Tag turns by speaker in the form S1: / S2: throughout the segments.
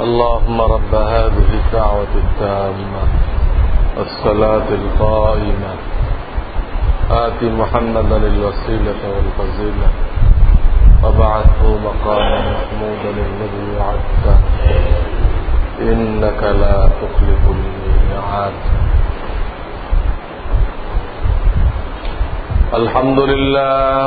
S1: اللهم رب هذه الدعوة التامة والصلاة القائمة. آت محمدا الوسيلة والفضيلة. وبعثه مقاما محمودا الذي وعدته. إنك لا تخلف الميعاد. الحمد لله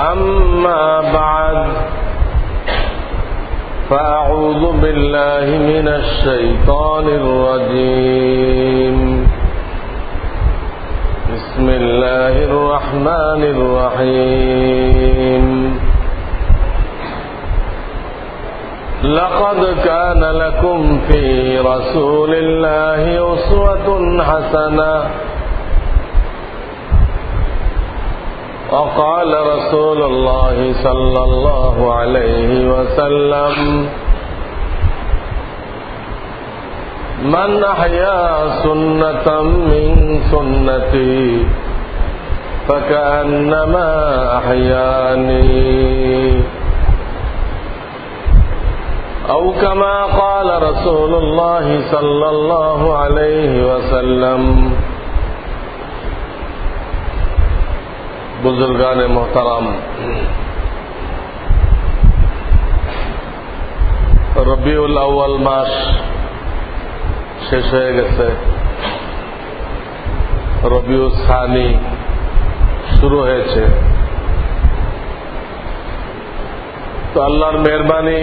S1: أما بعد فأعوذ بالله من الشيطان الرجيم. بسم الله الرحمن الرحيم. لقد كان لكم في رسول الله أسوة حسنة وقال رسول الله صلى الله عليه وسلم من أحيا سنة من سنتي فكأنما أحياني. أو كما قال رسول الله صلى الله عليه وسلم বুজুর্গানে মোহতারাম। রবিউল আউ্য়াল মাস শেষ হয়ে গেছে। রবিউ সানি শুরু হয়েছে। তো আল্লাহর মেহরবানি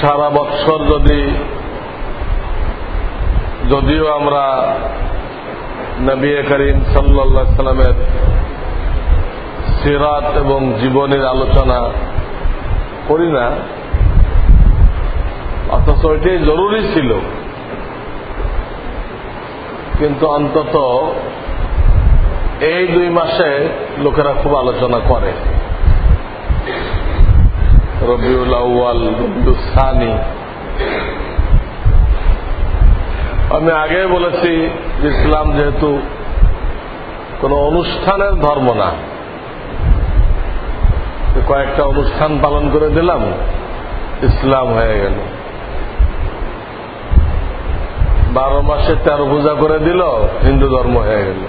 S1: সারা বৎসর যদি যদিও আমরা নবী করিম সাল্লা সাল্লামের সিরাত এবং জীবনের আলোচনা করি না। অথচ এটাই জরুরি ছিল। কিন্তু অন্তত এই দুই মাসে লোকেরা খুব আলোচনা করে। রবিউল আউ্য়াল, রবিউল সানি আমি আগে বলেছি ইসলাম যেহেতু কোন অনুষ্ঠানের ধর্ম না কয়েকটা অনুষ্ঠান পালন করে দিলাম, ইসলাম হয়ে গেল। বারো মাসে তেরো পূজা করে দিল, হিন্দু ধর্ম হয়ে গেল।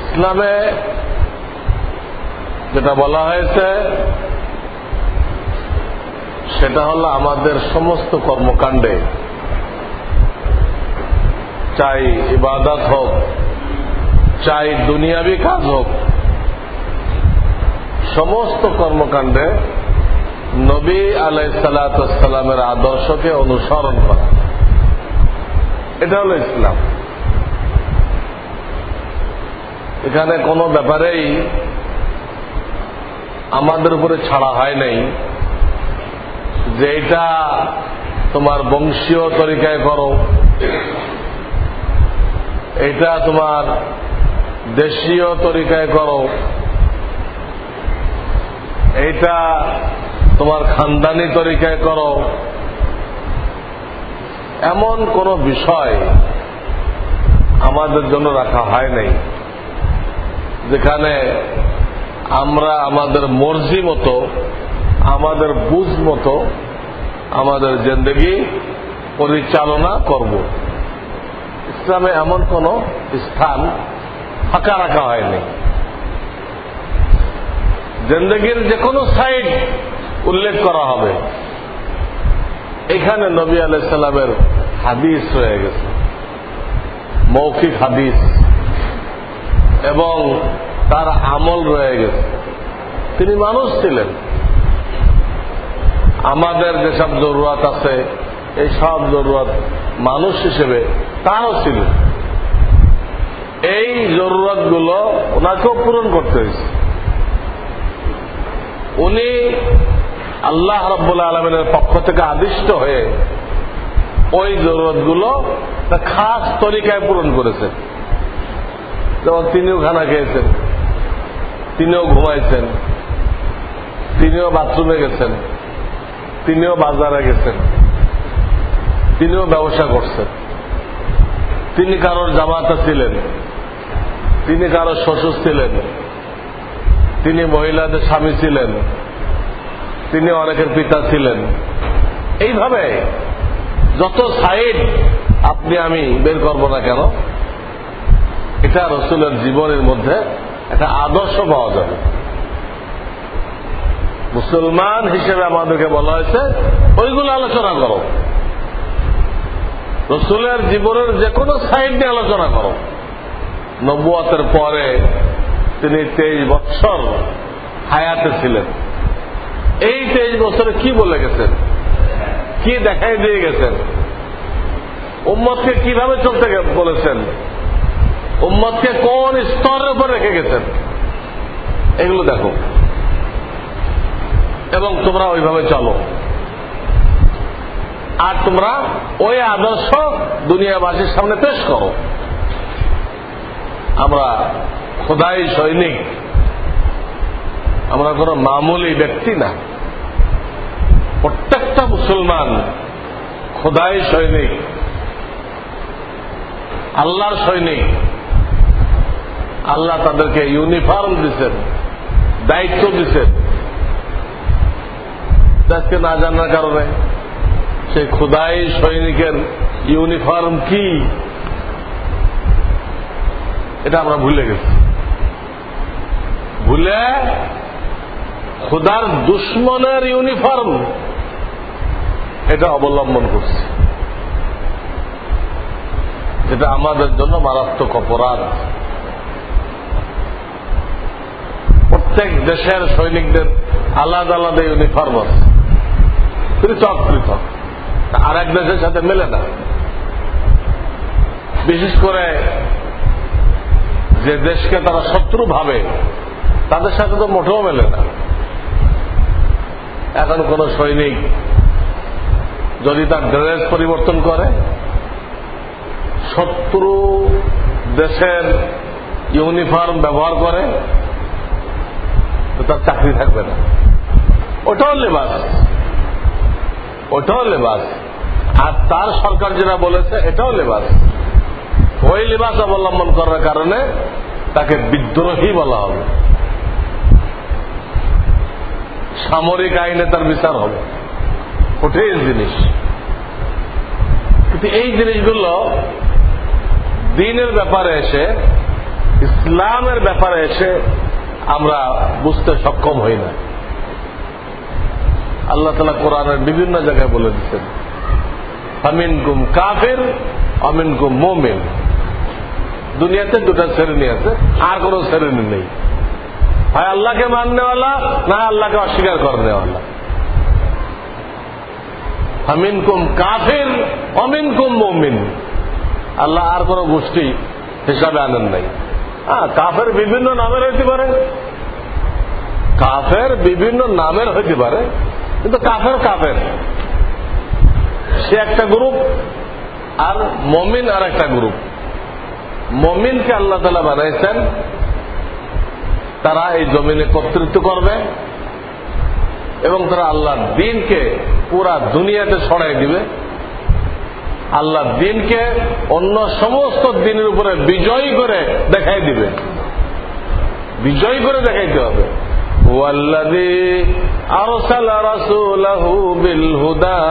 S1: ইসলামে যেটা বলা হয়েছে সেটা হলো আমাদের সমস্ত কর্মকাণ্ডে চাই ইবাদত হোক, চাই দুনিয়াবি কাজ হোক, সমস্ত কর্মকাণ্ডে নবী আলাই সালাতামের আদর্শকে অনুসরণ করা। এটা হলো ইসলাম। এখানে কোনো ব্যাপারেই আমাদের উপরে ছাড়া হয় নাই। যে এটা তোমার বংশীয় তরিকায় করো, এটা তোমার দেশীয় তরিকায় করো এটা তোমার খানদানি তরিকায় করো, এমন কোন বিষয় আমাদের জন্য রাখা হয় নাই, যেখানে আমরা আমাদের মর্জি মতো আমাদের বুঝ মতো আমাদের জিন্দগি পরিচালনা করব। ইসলামে এমন কোন স্থান ফাঁকা রাখা হয়নি। জিন্দগির যে কোনো সাইড উল্লেখ করা হবে। এখানে নবী আলাইসাল্লামের হাদিস রয়ে গেছে। মৌখিক হাদিস। এবং তার আমল রয়ে গেছে। তিনি মানুষ ছিলেন। আমাদের যেসব জরুরত আছে, এই সব জরুরত মানুষ হিসেবে তারও ছিল। এই জরুরতগুলো ওনাকেও পূরণ করতে হয়েছে। উনি আল্লাহ রব্বুল্লাহ আলমিনের পক্ষ থেকে আদিষ্ট হয়ে ওই জরুরতগুলো খাস তরিকায় পূরণ করেছেন। যেমন তিনিও খানা খেয়েছেন, তিনিও ঘুমাইছেন, তিনিও বাথরুমে গেছেন। তিনিও বাজারে গেছেন। তিনিও ব্যবসা করছেন। তিনি কারোর জামাতা ছিলেন। তিনি কারোর শ্বশুর ছিলেন। তিনি মহিলাদের স্বামী ছিলেন। তিনি অনেকের পিতা ছিলেন। এইভাবে যত সাইড আপনি আমি বের করব না কেন, এটা রসুলের জীবনের মধ্যে একটা আদর্শ পাওয়া যাবে। মুসলমান হিসেবে আমাদেরকে বলা হয়েছে, ওইগুলো আলোচনা করো। রসুলের জীবনের যে কোনো সাইড নিয়ে আলোচনা করো। নব্বতের পরে তিনি তেইশ বৎসর হায়াতে ছিলেন। এই তেইশ বছরে কি বলে গেছেন? কি দেখাই দিয়ে গেছেন? উম্মতকে কীভাবে চলতে বলেছেন? উম্মতকে কোন স্তরের উপর রেখে গেছেন? এগুলো দেখো। এবং তোমরা ওইভাবে চলো। আর তোমরা ওই আদর্শ দুনিয়াবাসীর সামনে পেশ করো। আমরা খোদাই সৈনিক। আমরা কোন মামুলি ব্যক্তি না। প্রত্যেকটা মুসলমান খোদাই সৈনিক। আল্লাহর সৈনিক। আল্লাহ তাদেরকে ইউনিফর্ম দিচ্ছেন দায়িত্ব দিচ্ছেন আজকে না জানার কারণে সেই খুদাই সৈনিকের ইউনিফর্ম কি? এটা আমরা ভুলে গেছি। ভুলে খুদার দুশ্মনের ইউনিফর্ম এটা অবলম্বন করছে। যেটা আমাদের জন্য মারাত্মক অপরাধ। প্রত্যেক দেশের সৈনিকদের আলাদা আলাদা ইউনিফর্ম আছে। পৃথক পৃথক। আর এক দেশের সাথে মেলে না। বিশেষ করে যে দেশকে তারা শত্রু ভাবে, তাদের সাথে তো মোটেও মেলে না। এখন কোন সৈনিক যদি তার ড্রেস পরিবর্তন করে, শত্রু দেশের ইউনিফর্ম ব্যবহার করে তার চাকরি থাকবে না। ওটাও লেবাস। ওটাও লেবাস আর তার সরকার যেটা বলেছে, এটাও লেবাস ওই লেবাস অবলম্বন করার কারণে তাকে বিদ্রোহী বলা হবে। সামরিক আইনে তার বিচার হবে। ওটাই জিনিস। কিন্তু এই জিনিসগুলো দিনের ব্যাপারে এসে, ইসলামের ব্যাপারে এসে আমরা বুঝতে সক্ষম হই না। আল্লাহ তালা কোরআনের বিভিন্ন জায়গায় বলে দিচ্ছেন আমিন গুম কাফের অমিন গুম মোমেন। দুনিয়াতে দুটা শ্রেণি আছে, আর কোন শ্রেণি নেই। হয় আল্লাহকে মাননেওয়ালা না আল্লাহকে অস্বীকার করনেওয়ালা আমিন কুম কাফের অমিন কুম মোমিন। আল্লাহ আর কোন গোষ্ঠী হিসাবে আনেন নাই। হ্যাঁ কাফের বিভিন্ন নামের হইতে পারে। কাফের বিভিন্ন নামের হইতে পারে। কিন্তু কাফের কাফের। সে একটা গ্রুপ আর মমিন আর একটা গ্রুপ মমিনকে আল্লাহ তালা বানাইছেন, তারা এই জমিনে কর্তৃত্ব করবে এবং তারা আল্লাহর দিনকে পুরা দুনিয়াতে ছড়াই দিবে। আল্লাহ দিনকে অন্য সমস্ত দিনের উপরে বিজয়ী করে দেখাই দিবে। বিজয়ী করে দেখাইতে হবে। والذي أرسل رسوله بالهدى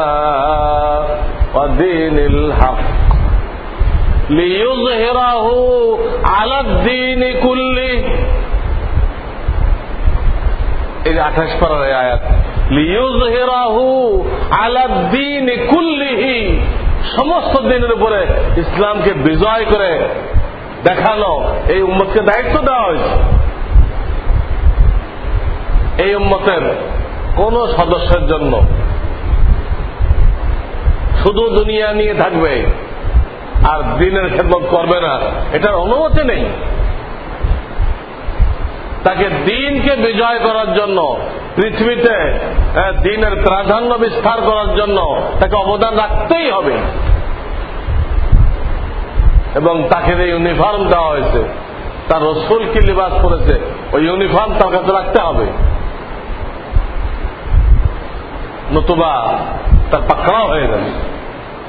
S1: ودين الحق ليظهره على الدين كله এই আঠাশ পারার আয়াত লিউজহিরাহু আলাদ্দিন কুল্লিহি সমস্ত দিনের উপরে ইসলামকে বিজয় করে দেখানো এই উম্মতকে দায়িত্ব দেওয়া হয়েছে এই উম্মতের কোন সদস্যের জন্য। শুধু দুনিয়া নিয়ে থাকবে আর দিনের খেদমত করবে না, এটার অনুমতি নেই। তাকে দিনকে বিজয় করার জন্য, পৃথিবীতে দিনের প্রাধান্য বিস্তার করার জন্য তাকে অবদান রাখতেই হবে। এবং তাকে যে ইউনিফর্ম দেওয়া হয়েছে, তার রসুল কি লিবাস করেছে, ওই ইউনিফর্ম তার কাছে রাখতে হবে। নতুবা তার পাকড়া হয়ে যাবে।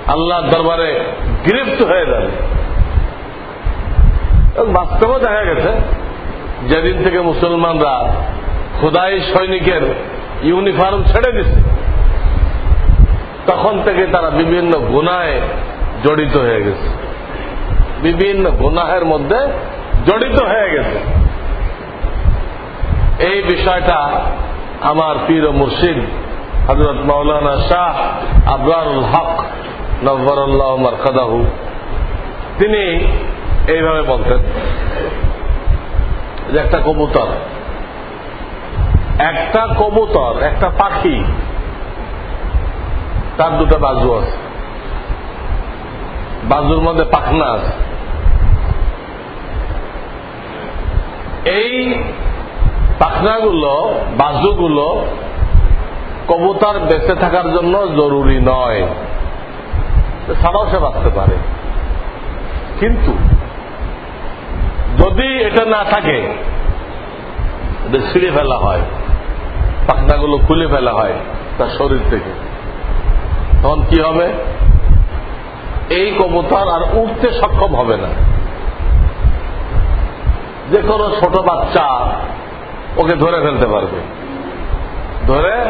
S1: আল্লাহ দরবারে গ্রেফট হয়ে যাবে। বাস্তবেও দেখা গেছে, যেদিন থেকে মুসলমানরা খোদাই সৈনিকের ইউনিফর্ম ছেড়ে দিছে, তখন থেকে তারা বিভিন্ন গুনায় জড়িত হয়ে গেছে। বিভিন্ন গুনাহের মধ্যে জড়িত হয়ে গেছে। এই বিষয়টা আমার পীর মুর্শিদ হজরত মৌলানা শাহ আবরারুল হক নব্বরুল্লাহ মারকাদাহু। তিনি এইভাবে বলতেন যে একটা কবুতর একটা কবুতর, একটা পাখি, তার দুটা বাজু আছে। বাজুর মধ্যে পাখনা আছে। এই পাখনাগুলো, বাজুগুলো কবুতর বেঁচে থাকার জন্য জরুরি নয়। ছাড়াও সে বাঁচতে পারে। কিন্তু যদি এটা না থাকে ছিঁড়ে ফেলা হয়, পাখনাগুলো খুলে ফেলা হয় তার শরীর থেকে, তখন কি হবে? এই কবুতর আর উঠতে সক্ষম হবে না। যে কোনো ছোট বাচ্চা ওকে ধরে ফেলতে পারবে। ধরে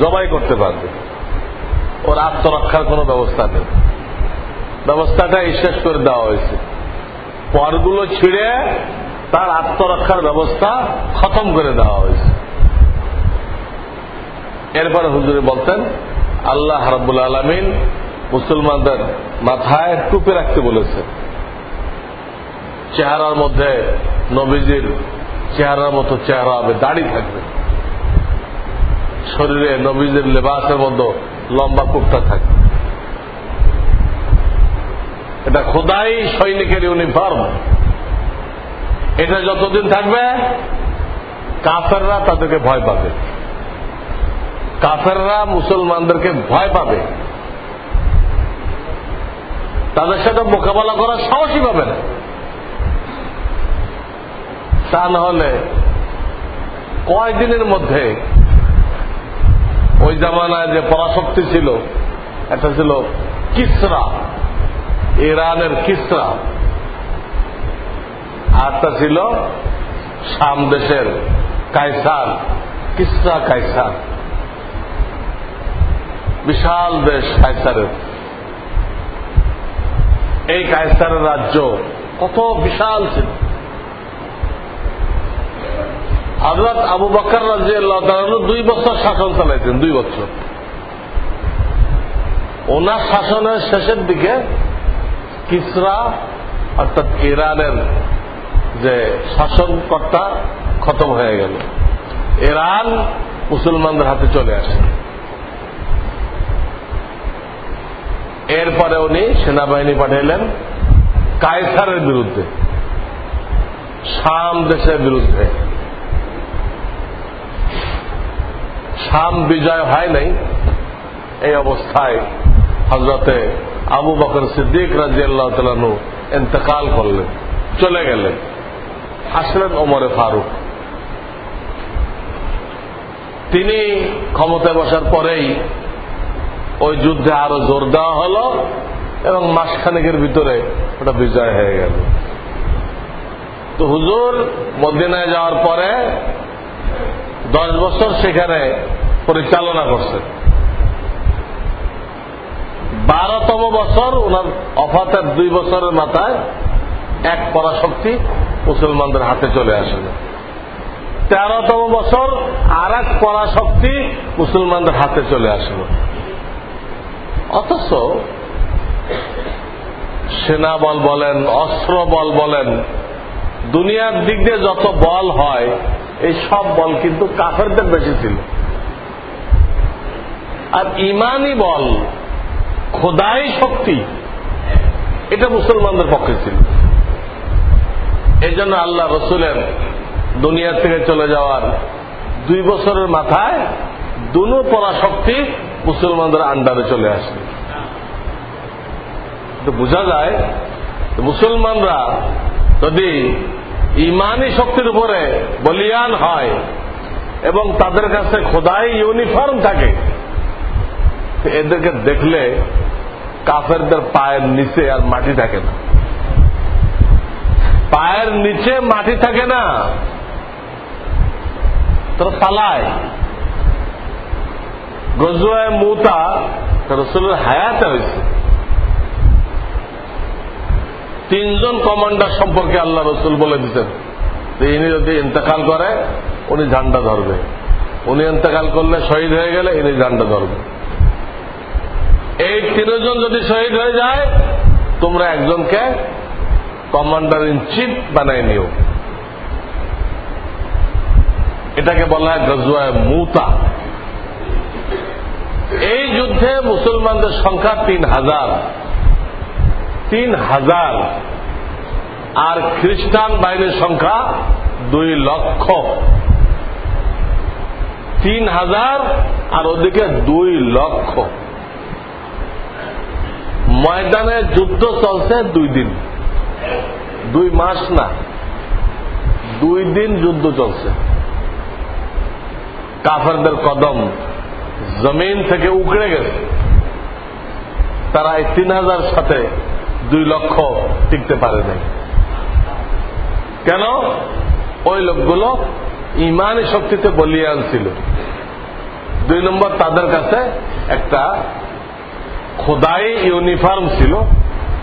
S1: জবাই করতে পারবে। ওর আত্মরক্ষার কোনো ব্যবস্থা নেই। ব্যবস্থাটা শেষ করে দেওয়া হয়েছে। পরগুলো ছিঁড়ে তার আত্মরক্ষার ব্যবস্থা খতম করে দেওয়া হয়েছে। এরপরে হুজুরে বলতেন, আল্লাহ রাবুল আলমিন মুসলমানদের মাথায় টুপে রাখতে বলেছে। চেহারার মধ্যে নবীজির চেহারার মতো চেহারা হবে, দাড়ি থাকবে। শরীরে নবীজির লেবাসের মধ্যে লম্বা কুর্তা থাকবে এটা খোদাই সৈনিকের ইউনিফর্ম। এটা যতদিন থাকবে, কাফেররা তাদেরকে ভয় পাবে। কাফেররা মুসলমানদেরকে ভয় পাবে। তাদের সাথে মোকাবেলা করার সাহসই পাবে না। তা না হলে কয়দিনের মধ্যে ওই জামানায় যে পরাশক্তি ছিল, একটা ছিল কিসরা, ইরানের কিসরা। আরটা ছিল শাম দেশের কায়সার, কিসরা কায়সার। বিশাল দেশ কায়সারের। এই কায়সারের রাজ্য কত বিশাল ছিল। হজরত আবু বকর রাজি আল্লাহ দুই বছর শাসন চালাইছেন দুই বছর। ওনার শাসনের শেষের দিকে কিসরা অর্থাৎ ইরানের যে শাসনকর্তা খতম হয়ে গেল। ইরান মুসলমানদের হাতে চলে আসে। এরপরে উনি সেনাবাহিনী পাঠাইলেন কায়সারের বিরুদ্ধে, শাম দেশের বিরুদ্ধে। শাম বিজয় হয় নাই, এই অবস্থায় হজরতে আবু বকর সিদ্দিক রাজি আল্লাহ তালু এতেকাল করলেন, চলে গেলেন। আসলেন ওমরে ফারুক। তিনি ক্ষমতায় বসার পরেই ওই যুদ্ধে আরও জোর দেওয়া হল এবং মাসখানেকের ভিতরে ওটা বিজয় হয়ে গেল। তো হুজুর মদিনায় যাওয়ার পরে দশ বছর সেখানে পরিচালনা করছেন বারোতম বছর ওনার অফাতের দুই বছরের মাথায় এক পরাশক্তি মুসলমানদের হাতে চলে আসলো তেরোতম বছর আর এক পরাশক্তি মুসলমানদের হাতে চলে আসলো অথচ সেনা বল বলেন, অস্ত্র বল বলেন, দুনিয়ার দিক দিয়ে যত বল হয় এই সব বল কিন্তু কাফেরদের বেশি ছিল। আর ইমানই বল খোদাই শক্তি, এটা মুসলমানদের পক্ষে ছিল। এই জন্য আল্লাহ রসুলের দুনিয়ার থেকে চলে যাওয়ার দুই বছরের মাথায় দুনো পরাশক্তি মুসলমানদের আন্ডারে চলে আসে। তো বোঝা যায় মুসলমানরা যদি ইমানি শক্তির উপরে বলিয়ান হয় এবং তাদের কাছে খোদাই ইউনিফর্ম থাকে। এদেরকে দেখলে কাফেরদের পায়ের নিচে আর মাটি থাকে না। পায়ের নিচে মাটি থাকে না। তোরা পালায়। গজুয়ায় মুতা রসুলের হায়াতে হয়েছে। তিনজন কমান্ডার সম্পর্কে আল্লাহ রসুল বলে দিতেন ইনি যদি ইন্তেকাল করে, উনি ঝান্ডা ধরবে। উনি ইন্তেকাল করলে শহীদ হয়ে গেলে ইনি ঝান্ডা ধরবে। এই তিনজন যদি শহীদ হয়ে যায়, তোমরা একজনকে কমান্ডার ইন চিফ বানাই নিও। এটাকে বলা হয় গজুয়ায় মুতা। এই যুদ্ধে মুসলমানদের সংখ্যা তিন হাজার। তিন হাজার আর খ্রিস্টান বাহিনীর সংখ্যা দুই লক্ষ। তিন হাজার আর ওদিকে দুই লক্ষ। ময়দানে যুদ্ধ চলছে দুই দিন। দুই মাস না। দুই দিন যুদ্ধ চলছে। কাফারদের কদম জমিন থেকে উকড়ে গেছে। তারা এই তিন হাজার সাথে দুই লক্ষ টিকতে পারে নাই। কেন? ওই লোকগুলো ইমানি শক্তিতে বলিয়ান ছিল দুই নম্বর তাদের কাছে একটা খোদাই ইউনিফর্ম ছিল,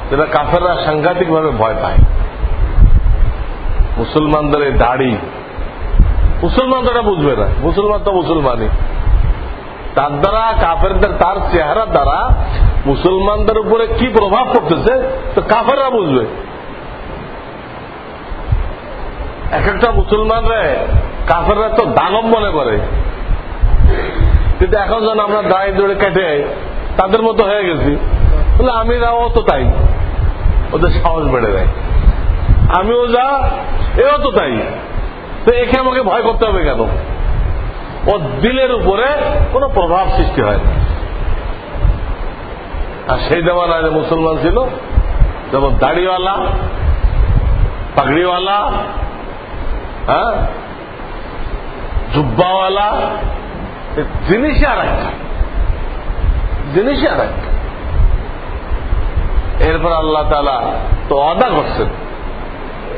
S1: যেটা কাফেররা সাংঘাতিকভাবে ভয় পায়। মুসলমানদের এই দাড়ি। মুসলমান তো এটা বুঝবে না। মুসলমান তো মুসলমানই। তার দ্বারা কাফেরদের তার চেহারা দ্বারা মুসলমানদের উপরে কি প্রভাব পড়তেছে, তো কাফেররা বুঝবে। এক একটা মুসলমানরা কাফেররা তো দানব মনে করে। কিন্তু এখন যেন আমরা দাঁড়িয়ে দৌড়ে কেটে তাদের মতো হয়ে গেছি। বলে আমি যাও তো তাই। ওদের সাহস বেড়ে দেয় আমিও যা, এও তো তাই। তো একে আমাকে ভয় করতে হবে কেন? ও দিলের উপরে কোনো প্রভাব সৃষ্টি হয় না। আর সেই দেওয়ানা যে মুসলমান ছিল। যেমন দাড়িওয়ালা, পাগড়িওয়ালা হ্যাঁ? জুব্বাওয়ালা জিনিসই আর একটা। জিনিসই আর একটা। এরপর আল্লাহ তালা তো অদা করছেন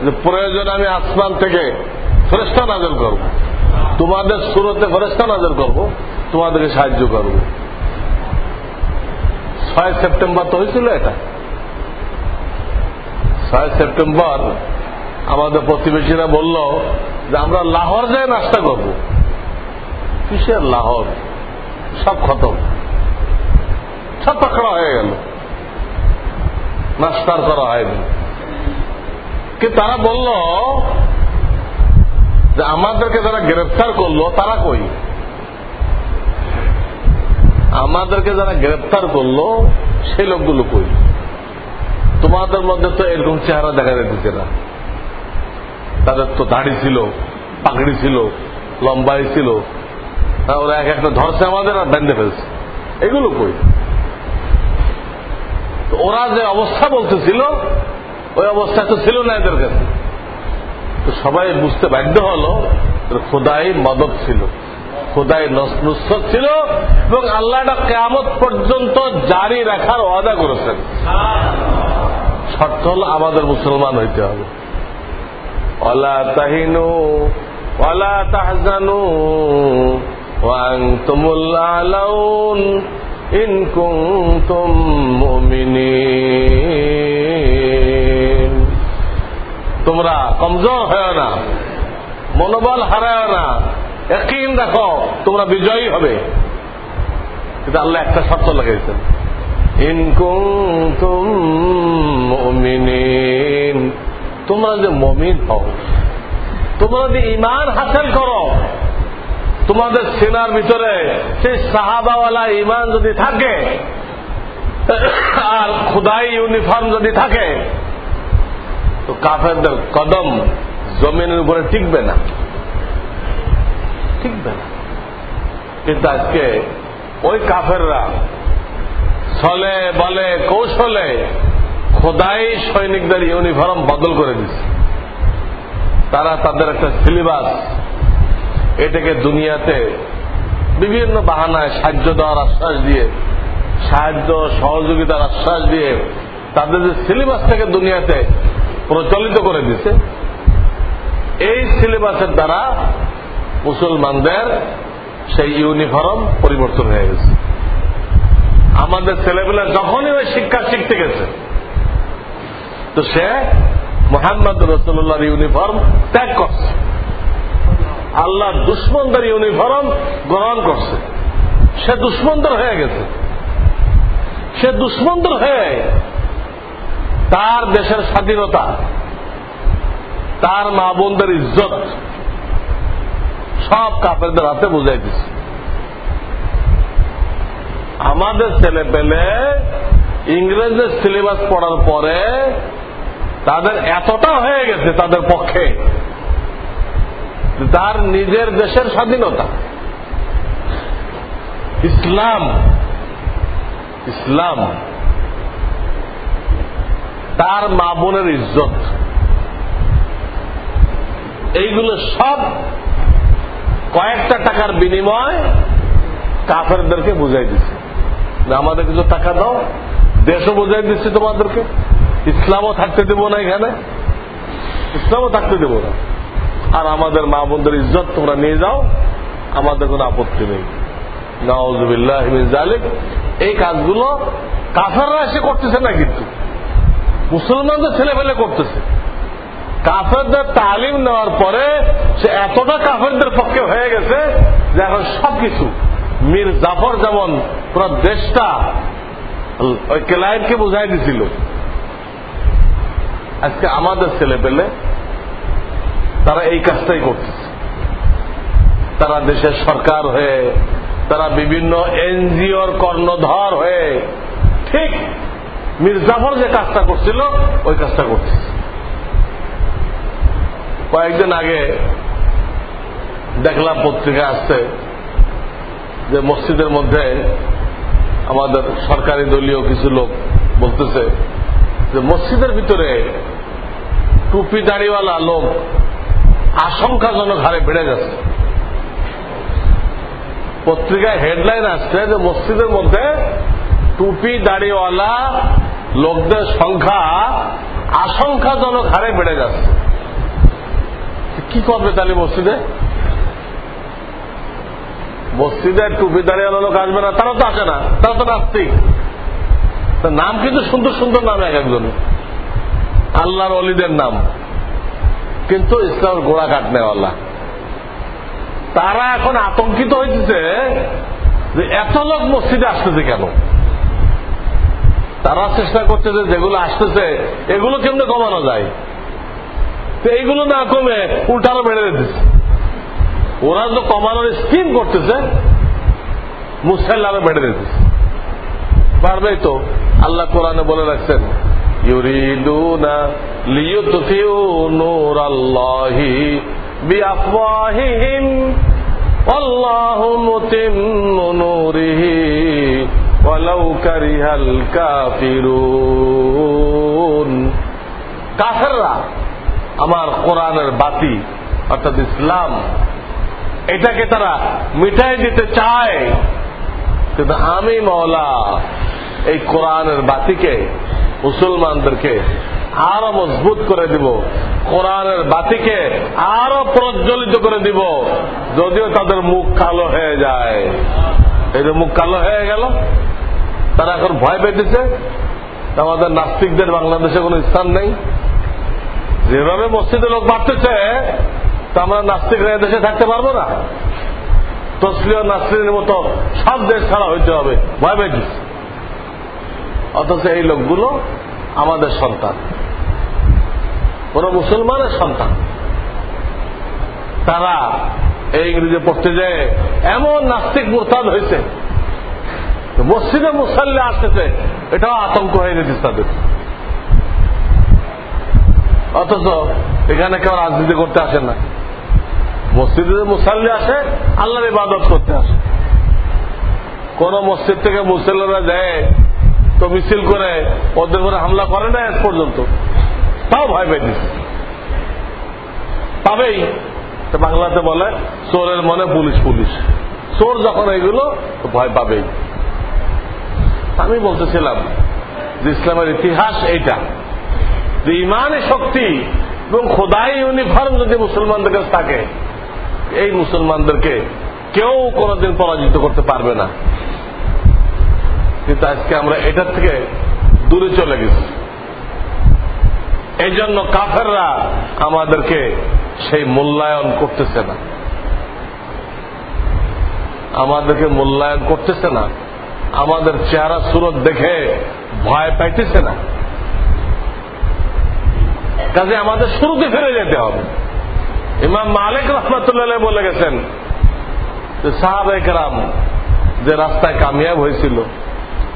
S1: যে প্রয়োজন আমি আসমান থেকে ফেরেস্তা নাজল করব। তোমাদের সুরতে ফেরেস্তা নাজল করব, তোমাদেরকে সাহায্য করব। ছয় সেপ্টেম্বর তো হয়েছিল এটা। ছয় সেপ্টেম্বর আমাদের প্রতিবেশীরা বলল যে, আমরা লাহোর যাই নাস্তা করব। কিসের লাহোর? সব খতম। সব পাকড়া হয়ে গেল। নাস্তার করা হয়নি। কি তারা বলল যে, আমাদেরকে যারা গ্রেফতার করল, তারা কই? আমাদেরকে যারা গ্রেপ্তার করল, সেই লোকগুলো কই? তোমাদের মধ্যে তো এরকম চেহারা দেখা যেতেছে না। তাদের তো দাড়ি ছিল, পাগড়ি ছিল, লম্বাই ছিল। ওরা এক একটা ধরছে আমাদের আর বেঁধে ফেলছে। এগুলো কই? ওরা যে অবস্থা বলতেছিল, ওই অবস্থা তো ছিল না এদের কাছে। তো সবাই বুঝতে বাধ্য হলো খোদাই মদত ছিল। খোদায় নসরুসত ছিল এবং আল্লাহটা কেমত পর্যন্ত জারি রাখার ওয়াদা করেছেন। শর্ত হল আমাদের মুসলমান হইতে হবে। অলা তাহিনু অলা তাহজানু ওয়াং তুমুল্লাউন ইন কুনতুম মুমিনিন। তোমরা কমজোর হয় না মনোবল হারায় না। একই দেখো, তোমরা বিজয়ী হবে। কিন্তু আল্লাহ একটা শর্ত ইনকুম তোমরা যে মমিন হও, তোমরা যে ইমান হাসিল করো, তোমাদের সেনার ভিতরে সেই সাহাবাওয়ালা ইমান যদি থাকে, আর খুদাই ইউনিফর্ম যদি থাকে, তো কাফেরদের কদম জমিনের উপরে টিকবে না। টিকবে না। কিন্তু আজকে ওই কাফেররা ছলে বলে, কৌশলে খোদাই সৈনিকদের ইউনিফর্ম বদল করে দিচ্ছে তারা তাদের একটা সিলেবাস, এটাকে দুনিয়াতে বিভিন্ন বাহানায় সাহায্য দেওয়ার আশ্বাস দিয়ে, সাহায্য, সহযোগিতার আশ্বাস দিয়ে তাদের যে সিলেবাস থেকে দুনিয়াতে প্রচলিত করে দিছে, এই সিলেবাসের দ্বারা মুসলমানদের সেই ইউনিফর্ম পরিবর্তন হয়ে গেছে। আমাদের ছেলেবেলা যখনই ওই শিক্ষা শিখতে গেছে, তো সে মোহাম্মদ রসুল্লাহর ইউনিফর্ম ত্যাগ করছে। আল্লাহ দুশ্মনদের ইউনিফর্ম গ্রহণ করছে। সে দুশ্মনদের হয়ে গেছে। সে দুশ্মনদের হয়ে তার দেশের স্বাধীনতা, তার মা বোনদের ইজ্জত সব কাপেরদের হাতে বুঝাই দিচ্ছে আমাদের ছেলে পেলে ইংরেজের সিলেবাস পড়ার পরে তাদের এতটা হয়ে গেছে তাদের পক্ষে তার নিজের দেশের স্বাধীনতা। ইসলাম ইসলাম। তার মা বোনের ইজ্জত। এইগুলো সব কয়েকটা টাকার বিনিময় কাফেরদেরকে বুঝাই দিচ্ছে। আমাদের কিছু টাকা দাও, দেশও বুঝাই দিচ্ছে তোমাদেরকে। ইসলামও থাকতে দেবো না এখানে। ইসলামও থাকতে দেবো না। আর আমাদের মা বোনদের ইজ্জত তোমরা নিয়ে যাও, আমাদের কোনো আপত্তি নেই। নওয়াজ জালিক এই কাজগুলো কাফেররা এসে করতেছে না কিন্তু। মুসলমানদের ছেলে ফেলে করতেছে। কাফেরদের তালিম নেওয়ার পরে সে এতটা কাফেরদের পক্ষে হয়ে গেছে যে এখন সবকিছু। মীর জাফর যেমন পুরো দেশটা ওই কেলাইনকে বুঝাই দিছিল। আজকে আমাদের ছেলে পেলে তারা এই কাজটাই করতেছে। তারা দেশের সরকার হয়ে, তারা বিভিন্ন এনজিওর কর্ণধর হয়ে, ঠিক মির্জাফর যে কাজটা করছিল, ওই কাজটা করতেছে। কয়েকদিন আগে দেখলাম পত্রিকা আসছে যে মসজিদের মধ্যে আমাদের সরকারি দলীয় কিছু লোক বলতেছে যে মসজিদের ভিতরে টুপি দাড়িওয়ালা লোক আশঙ্কাজনক হারে বেড়ে যাচ্ছে। পত্রিকায় হেডলাইন আসছে যে মসজিদের মধ্যে টুপি দাড়িওয়ালা লোকদের সংখ্যা আশঙ্কাজনক হারে বেড়ে যাচ্ছে। কি করবে তাহলে মসজিদে? মসজিদে টুপি দাঁড়িয়ে লোক আসবে না, তারা তো আসে না, তারা তো নাস্তিক। নাম কিন্তু সুন্দর সুন্দর নাম এক একজন। আল্লাহর অলিদের নাম। কিন্তু ইসলামের গোড়া কাটনেওয়ালা তারা এখন আতঙ্কিত হয়েছে যে এত লোক মসজিদে আসতেছে কেন? তারা চেষ্টা করছে যে যেগুলো আসতেছে, এগুলো কেমনে কমানো যায়? তো এইগুলো না কমে উল্টারও বেড়ে দিচ্ছে ওরা তো কমানোর স্কিম করতেছে মুসাইল আরও বেড়ে দিতেছে। পারবেই তো, আল্লাহ কোরআনে বলে রাখছেন কাফেররা আমার কোরআনের বাতি, অর্থাৎ ইসলাম, এটাকে তারা মিটাই দিতে চায়। কিন্তু আমি মৌলা এই কোরআনের বাতিকে, মুসলমানদেরকে আরও মজবুত করে দিব, কোরআনের বাতিকে আরও প্রজ্বলিত করে দিব, যদিও তাদের মুখ কালো হয়ে যায়। এই যে মুখ কালো হয়ে গেল, তারা এখন ভয় পেতেছে। আমাদের নাস্তিকদের বাংলাদেশে কোনো স্থান নেই। যেভাবে মসজিদে লোক বাড়তেছে, তা আমরা নাস্তিকরা দেশে থাকতে পারব না। তসলিও নাস্তিনের মতো সব দেশ ছাড়া হইতে হবে। ভয় পেয়েছিস অথচ এই লোকগুলো আমাদের সন্তান। কোন মুসলমানের সন্তান। তারা এই ইংরেজি পড়তে যায় এমন নাস্তিক মোরতাদ হয়েছে মসজিদে মুসাল্লে আসতেছে, এটাও আতঙ্ক হয়ে গেছে তাদের। অথচ এখানে কেউ রাজনীতি করতে আসে না। মসজিদে মুসাল্লি আসে, আল্লাহর ইবাদত করতে আসে। কোন মসজিদ থেকে মুসল্লিরা দেয় তো মিছিল করে, ওদের করে হামলা করে না আজ পর্যন্ত? তাও ভয় পেয়ে দিচ্ছে। পাবেই। বাংলাতে বলে, চোরের মনে পুলিশ পুলিশ। চোর যখন এগুলো, তো ভয় পাবেই। আমি বলতেছিলাম যে ইসলামের ইতিহাস এইটা। যে ইমানে শক্তি এবং খোদাই ইউনিফর্ম যদি মুসলমানদের কাছে থাকে, এই মুসলমানদেরকে কেউ কোনোদিন পরাজিত করতে পারবে না। কিন্তু আজকে আমরা এটার থেকে দূরে চলে গেছি। এই জন্য কাফেররা আমাদেরকে সেই মূল্যায়ন করতেছে না। আমাদেরকে মূল্যায়ন করতেছে না। আমাদের চেহারা সুরত দেখে ভয় পাইতেছে না। কাজে আমাদের শুরুতে ফিরে যেতে হবে। ইমাম মালিক রহমতুল্লাহ বলে গেছেন যে সাহাব একরাম যে রাস্তায় কামিয়াব হয়েছিল,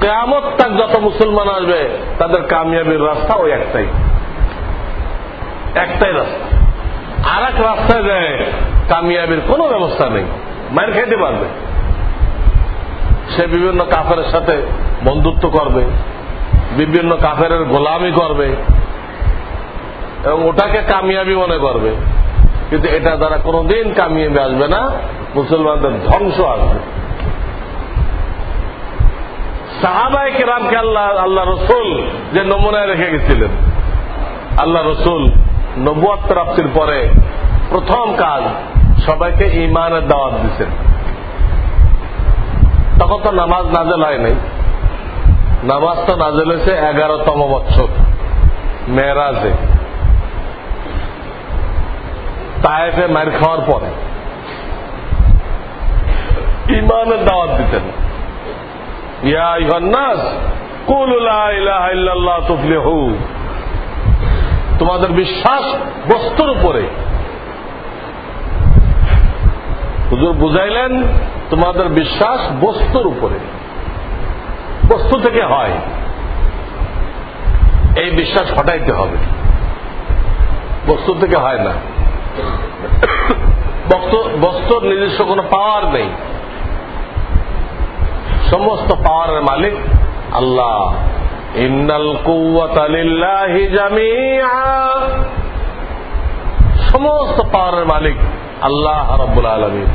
S1: কেয়ামত তাক যত মুসলমান আসবে, তাদের কামিয়াবির রাস্তা ওই একটাই। একটাই রাস্তা। আর এক রাস্তায় যায় কামিয়াবির কোন ব্যবস্থা নেই, মায়ের খেতে পারবে। সে বিভিন্ন কাফের সাথে বন্ধুত্ব করবে, বিভিন্ন কাফের গোলামি করবে এবং ওটাকে কামিয়াবি মনে করবে। কিন্তু এটা দ্বারা কোনদিন কামিয়াবি আসবে না, মুসলমানদের ধ্বংস আসবে। সাহাবাই কেরামকে আল্লাহ আল্লাহ রসুল যে নমুনায় রেখে গেছিলেন, আল্লাহ রসুল নবুয়াত প্রাপ্তির পরে প্রথম কাজ, সবাইকে ইমানের দাওয়াত দিচ্ছেন তখন তো নামাজ নাজেল হয় নাই। নামাজ তো নাজেল হয়েছে এগারোতম বছর মেয়েরাজে। তায়েফে মার খাওয়ার পরে। ইমানের দাওয়াত দিতেন। ইয়া ইহান্নাস তোমাদের বিশ্বাস বস্তুর উপরে। হুজুর বুঝাইলেন, তোমাদের বিশ্বাস বস্তুর উপরে। বস্তু থেকে হয়। এই বিশ্বাস হটাইতে হবে। বস্তু থেকে হয় না। বস্তুর নিজস্ব কোনো পাওয়ার নেই। সমস্ত পাওয়ারের মালিক আল্লাহ। ইন্নাল কুয়াতালিল্লাহি সমস্ত পাওয়ারের মালিক আল্লাহ রব্বুল আলমী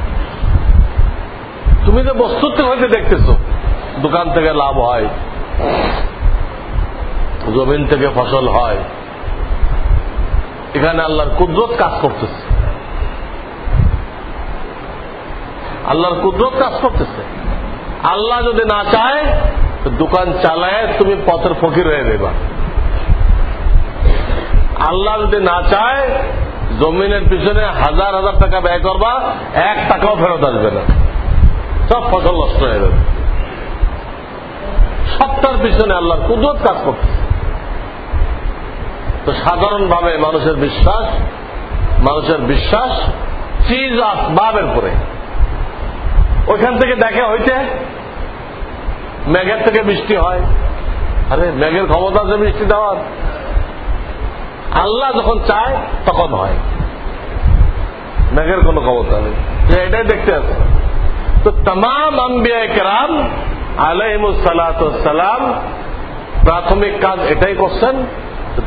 S1: তুমি যে বস্তুর হয়তো দেখতেছ, দোকান থেকে লাভ হয়, জমিন থেকে ফসল হয়। এখানে আল্লাহর কুদরত কাজ করতেছে। আল্লাহর কুদরত কাজ করতেছে। আল্লাহ যদি না চায় দোকান চালায় তুমি পথের ফকির হয়ে দেবা আল্লাহ যদি না চায়, জমিনের পিছনে হাজার হাজার টাকা ব্যয় করবা, এক টাকাও ফেরত আসবে না। সব ফসল নষ্ট হয়ে যাবে। সবটার পিছনে আল্লাহর কুদরত কাজ করতেছে। তো সাধারণভাবে মানুষের বিশ্বাস মানুষের বিশ্বাস চিজ আসবাবের পরে ওইখান থেকে দেখে হইতে মেঘের থেকে বৃষ্টি হয়। আরে, মেঘের ক্ষমতা আছে বৃষ্টি দেওয়ার। আল্লাহ যখন চায়, তখন হয়। মেঘের কোন ক্ষমতা নেই। যে এটাই দেখতে আছে। তো তাম আম্বিয়া কেরাম আলহিমুসালাম প্রাথমিক কাজ এটাই করছেন।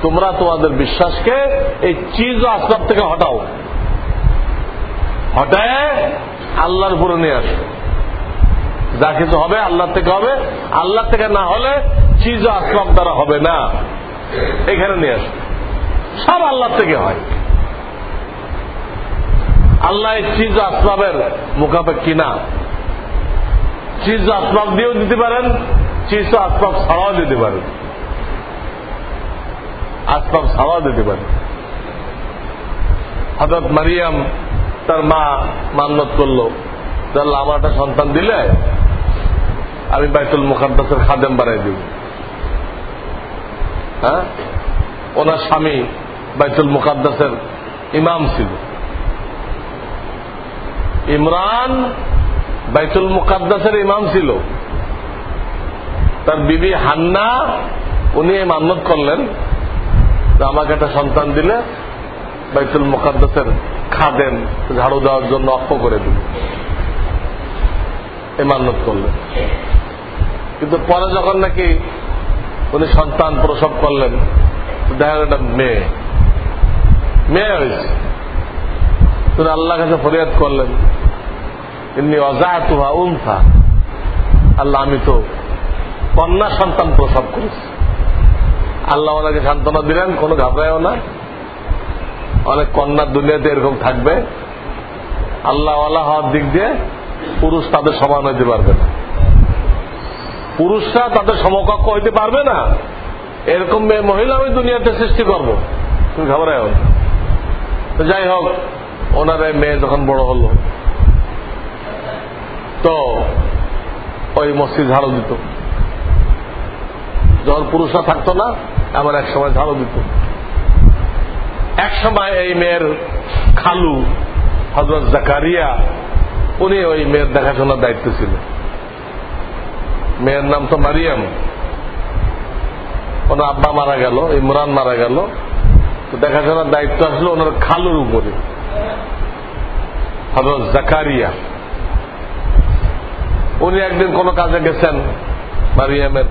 S1: তোমরা তোমাদের বিশ্বাসকে এই চিজ আসবাব থেকে হটাও। হটায় আল্লাহর উপরে নিয়ে আসো। যা কিছু হবে আল্লাহ থেকে হবে আল্লাহ থেকে না হলে চিজ আসবাব দ্বারা হবে না। এখানে নিয়ে আসো। সব আল্লাহ থেকে হয়। আল্লাহ এই চিজ আসবাবের মোকাবেক্ষি না চিজ আসবাব দিয়েও দিতে পারেন চিজ আসবাব ছাড়াও দিতে পারেন। আসবাব ছাড়াও দিতে পারেন হঠাৎ মারিয়াম তার মা মান্নত করল। জানলো আমার একটা সন্তান দিলে, আমি বাইতুল মুখাদ্দাসের খাদেম বানাই দিব। হ্যাঁ? ওনার স্বামী বাইতুল মুখাদ্দাসের ইমাম ছিল। ইমরান বাইতুল মুকাদ্দাসের ইমাম ছিল। তার বিবি হান্না, উনি মান্যত করলেন। আমাকে একটা সন্তান দিলে বাইতুল মুকাদ্দাসের খাদেন ঝাড়ু দেওয়ার জন্য অক্ষ করে দিল। এ মান্যত করলেন। কিন্তু পরে যখন নাকি উনি সন্তান প্রসব করলেন দেখা গেল একটা মেয়ে। মেয়ে হয়েছে। তিনি আল্লাহ কাছে ফরিয়াদ করলেন এমনি অজাতুহা উনথা আল্লাহ, আমি তো কন্যা সন্তান প্রসব করেছি। আল্লাহ ওনাকে সান্ত্বনা দিলেন, কোনো ঘাবড়ায়ও না। অনেক কন্যার দুনিয়াতে এরকম থাকবে। আল্লাহ হওয়ার দিক দিয়ে পুরুষ তাদের সমান হইতে পারবে না। পুরুষরা তাদের সমকক্ষ হইতে পারবে না। এরকম মেয়ে মহিলা আমি দুনিয়াতে সৃষ্টি করব। তুমি ঘাবড়ায় তো যাই হোক, ওনার মেয়ে যখন বড় হল, তো ওই মসজিদ ঝাড়ু দিত। যখন পুরুষরা থাকতো না, এমন এক সময় ঝাড়ু দিত। এক সময় এই মেয়ের খালু হজরত জাকারিয়া, উনি ওই মেয়ের দেখাশোনার দায়িত্ব ছিল। মেয়ের নাম তো মারিয়াম। ওনার আব্বা মারা গেল, ইমরান মারা গেল। তো দেখাশোনার দায়িত্ব আসলো ওনার খালুর উপরে। হজরত জাকারিয়া। উনি একদিন কোন কাজে গেছেন মারিয়ামের।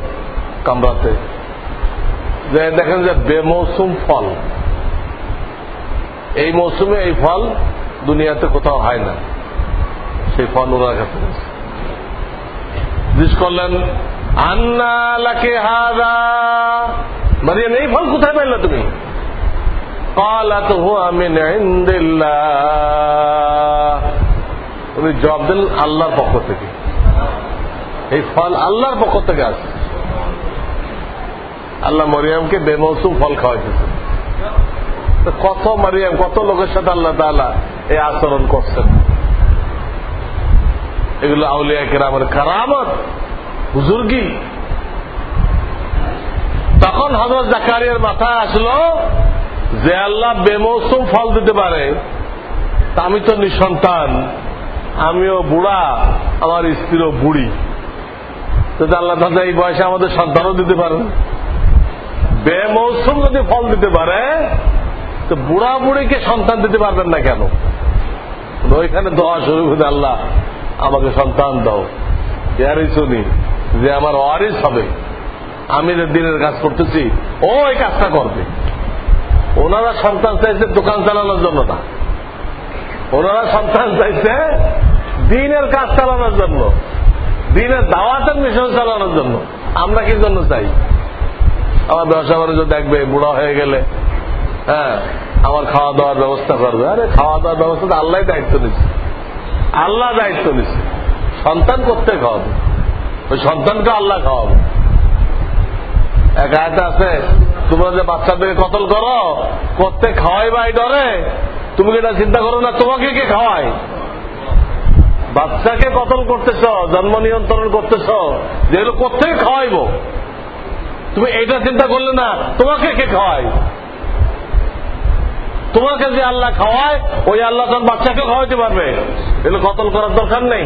S1: কামরাতে যে দেখেন যে বেমৌসুম ফল এই মৌসুমে এই ফল দুনিয়াতে কোথাও হয় না সেই ফল ওনার কাছে জিজ্ঞেস করলেন আন্না লাকে হাদা মারিয়াম এই ফল কোথায় পাইল তুমি قالت هو من عند الله উনি জবাব দিলেন আল্লাহর পক্ষ থেকে এই ফল আল্লাহর পক্ষ থেকে আসে আল্লাহ মরিয়ামকে বেমৌসুম ফল খাওয়াইতেছে। কত মারিয়াম, কত লোকের সাথে আল্লাহ তালা এই আচরণ করছেন? এগুলো আউলিয়া কেরামের কারামত। বুজুর্গি, তখন হজরত জাকারিয়ার মাথায় আসলো যে আল্লাহ বেমৌসুম ফল দিতে পারে। আমি তো নিঃসন্তান, আমিও বুড়া, আমার স্ত্রীও বুড়ি। যদি আল্লাহ তাহলে এই বয়সে আমাদের সন্তানও দিতে পারেন। বেমৌসুম যদি ফল দিতে পারে, তো বুড়া বুড়িকে সন্তান দিতে পারবেন না কেন? ওইখানে দোয়া শুরু করে আল্লাহ, আমাকে সন্তান দাও। ইয়ারই শুনি যে আমার ওয়ারিস হবে। আমি যে দিনের কাজ করতেছি, ও এই কাজটা করবে। ওনারা সন্তান চাইছে দোকান চালানোর জন্য না। ওনারা সন্তান চাইছে দিনের কাজ চালানোর জন্য। দিনের দাওয়াতের মিশন চালানোর জন্য। আমরা কি জন্য চাই? আমার ব্যবসা বাণিজ্য দেখবে, বুড়া হয়ে গেলে। হ্যাঁ আমার খাওয়া দাওয়ার ব্যবস্থা করবে। আরে খাওয়া দাওয়ার ব্যবস্থা আল্লাহ দায়িত্ব নিচ্ছে। আল্লাহ দায়িত্ব নিচ্ছে। সন্তান করতে খাওয়াবে ওই সন্তানকে আল্লাহ খাওয়াবে। এক আয়তা আছে, তোমরা যে বাচ্চাদেরকে কতল করো করতে খাওয়াই বা ডরে। তুমি এটা চিন্তা করো না, তোমাকে কে খাওয়ায়? বাচ্চাকে কতল করতেছ, জন্ম নিয়ন্ত্রণ করতেছ, যেগুলো কোথেকে খাওয়াইব। তুমি এটা চিন্তা করলে না, তোমাকে কে খাওয়ায়? তোমাকে যে আল্লাহ খাওয়ায়, ওই আল্লাহ তার বাচ্চাকে খাওয়াইতে পারবে। এগুলো কতল করার দরকার নেই।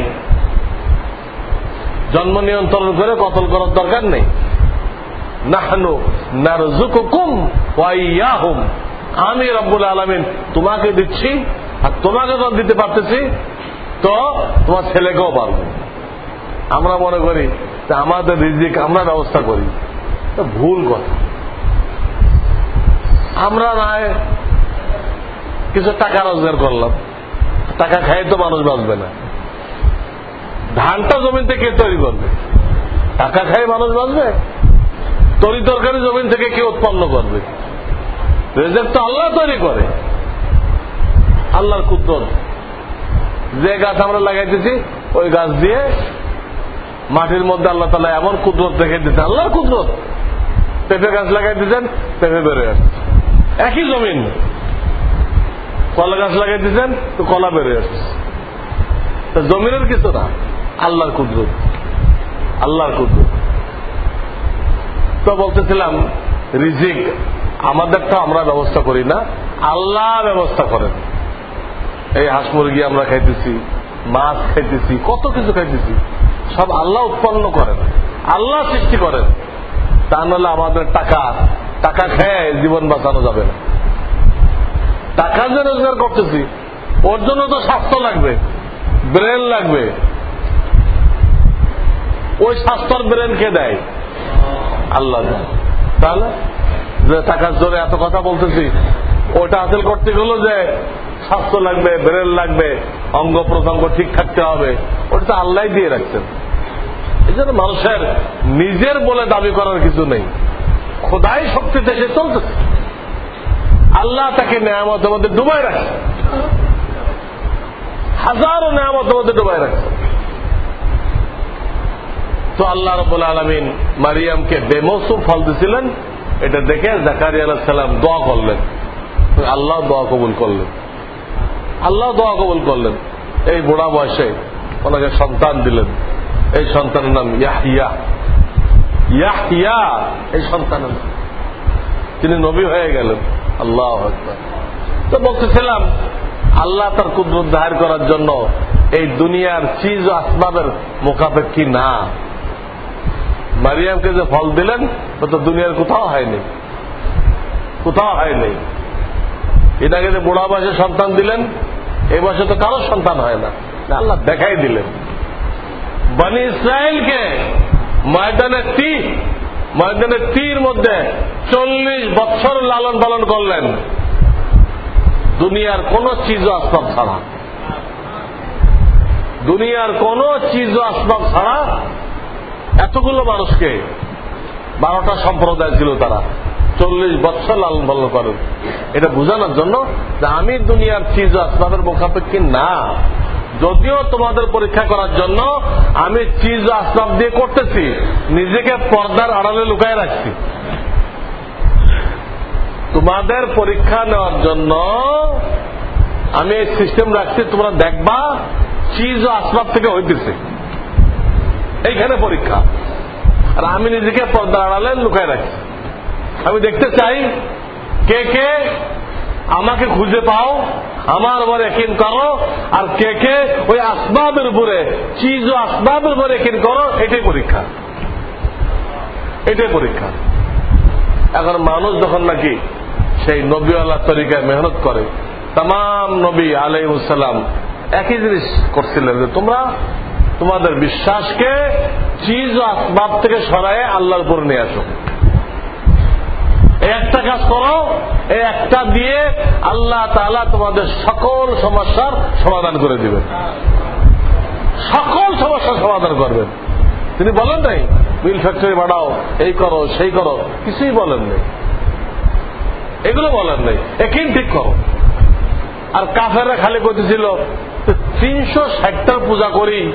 S1: জন্ম নিয়ন্ত্রণ করে কতল করার দরকার নেই। আমি রব্বুল আলমিন তোমাকে দিচ্ছি, আর তোমাকে যখন দিতে পারতেছি, তো তোমার ছেলেকেও পারবে। আমরা মনে করি আমাদের রিজিক, আমরা ব্যবস্থা করি। তো ভুল কথা। আমরা নয় কিছু টাকা রোজগার করলাম। টাকা খাই তো মানুষ বাঁচবে না। ধানটা থেকে কে তৈরি করবে? টাকা খাই মানুষ বাঁচবে? তরি তরকারি জমিন থেকে কে উৎপন্ন করবে? রেজেক তো আল্লাহ তৈরি করে। আল্লাহর কুদ্দত যে গাছ আমরা লাগাইতেছি, ওই গাছ দিয়ে মাটির মধ্যে আল্লাহ তালা এমন কুদরত দেখে দিতে আল্লাহর কুদরত। পেঁপে গাছ লাগাই দিতেন পেঁপে বেরোয় আসছে একই জমিন। কলা গাছ লাগাই দিতেন তো কলা বেরোয় আসছে জমিনের কিছু না, আল্লাহর কুদরত। আল্লাহর কুদরত। তো বলতেছিলাম, রিজিক আমাদেরটা আমরা ব্যবস্থা করি না, আল্লাহ ব্যবস্থা করেন। এই হাঁস মুরগি আমরা খাইতেছি, মাছ খাইতেছি, কত কিছু খাইতেছি, সব আল্লাহ উৎপন্ন করেন। আল্লাহ সৃষ্টি করেন। তা নাহলে আমাদের টাকা টাকা খেয়ে জীবন বাঁচানো যাবে না। টাকা যে রোজগার করতেছি, ওর জন্য তো স্বাস্থ্য লাগবে, ব্রেন লাগবে। ওই স্বাস্থ্যর ব্রেন কে দেয়? আল্লাহ তাহলে যে টাকার জোরে এত কথা বলতেছি, ওটা হাসিল করতে গেল যে স্বাস্থ্য লাগবে, ব্রেন লাগবে, অঙ্গ প্রত্যঙ্গ ঠিক থাকতে হবে, ওটা তো আল্লাহ দিয়ে রাখছেন। এই জন্য মানুষের নিজের বলে দাবি করার কিছু নেই। খোদাই শক্তিতে সে চলতেছে। আল্লাহ তাকে নেয়ামতের মধ্যে ডুবাই রাখছে হাজারো নেয়ামতের মধ্যে ডুবাই রাখছে তো আল্লাহ রবুল আলমিন মারিয়ামকে বেমৌসুম ফল দিছিলেন। এটা দেখে জাকারি আলাহাম দোয়া করলেন। আল্লাহ দোয়া কবুল করলেন। আল্লাহ দোয়া কবুল করলেন। এই বুড়া বয়সে ওনাকে সন্তান দিলেন। এই সন্তানের নাম ইয়াহিয়া ইয়াহিয়া এই সন্তানের নাম। তিনি নবী হয়ে গেলেন। আল্লাহ তো বলতেছিলাম, আল্লাহ তার কুদরত দায়ের করার জন্য এই দুনিয়ার চিজ ও আসবাবের মোকাপেক্ষী না। মারিয়ামকে যে ফল দিলেন তো দুনিয়ার কোথাও হয়নি। কোথাও হয়নি। এটাকে যে বুড়া বয়সে সন্তান দিলেন এই বয়সে তো কারও সন্তান হয় না। আল্লাহ দেখাই দিলেন। বানি ইসরায়েলকে ময়দানে তীর ময়দানে তীর মধ্যে চল্লিশ বছর লালন পালন করলেন। দুনিয়ার কোন চিজ আসবাব ছাড়া। দুনিয়ার কোন চিজ আসবাব ছাড়া এতগুলো মানুষকে বারোটা সম্প্রদায় ছিল তারা। চল্লিশ বছর লালন পালন করেন এটা বোঝানোর জন্য আমি দুনিয়ার চিজ আসবাবের মুখাপেক্ষি না। যদিও তোমাদের পরীক্ষা করার জন্য আমি চিজ আসবাব দিয়ে করতেছি, নিজেকে পর্দার আড়ালে লুকায় রাখছি। তোমাদের পরীক্ষা নেওয়ার জন্য আমি এই সিস্টেম রাখছি, তোমরা দেখবা চিজ ও আসবাব থেকে হইতেছে। এইখানে পরীক্ষা। আর আমি নিজেকে পর্দা আড়ালে লুকায় রাখছি। আমি দেখতে চাই কে কে আমাকে খুঁজে পাও। আমার উপর একিন করো। আর কে কে? ওই আসবাবের উপরে। চিজ ও আসবাবের উপরে একিন করো, এটাই পরীক্ষা। এটাই পরীক্ষা। এখন মানুষ যখন নাকি সেই নবী আল্লাহ তরিকায় মেহনত করে তাম নবী আলাইসাল্লাম একই জিনিস করছিলেন যে তোমরা তোমাদের বিশ্বাসকে চিজ ও আসবাব থেকে সরায়ে আল্লাহর উপরে নিয়ে আসো। একটা কাজ করো, এই একটা দিয়ে আল্লাহ তালা তোমাদের সকল সমস্যার সমাধান করে দিবেন। সকল সমস্যার সমাধান করবেন। তিনি বলেন নাই, মিল ফ্যাক্টরি বাড়াও এই করো, সেই করো। কিছুই বলেন নাই। এগুলো বলেন নাই। একই ঠিক করো। আর কাফেররা খালি করতেছিল তিনশো ষাটটার পূজা করি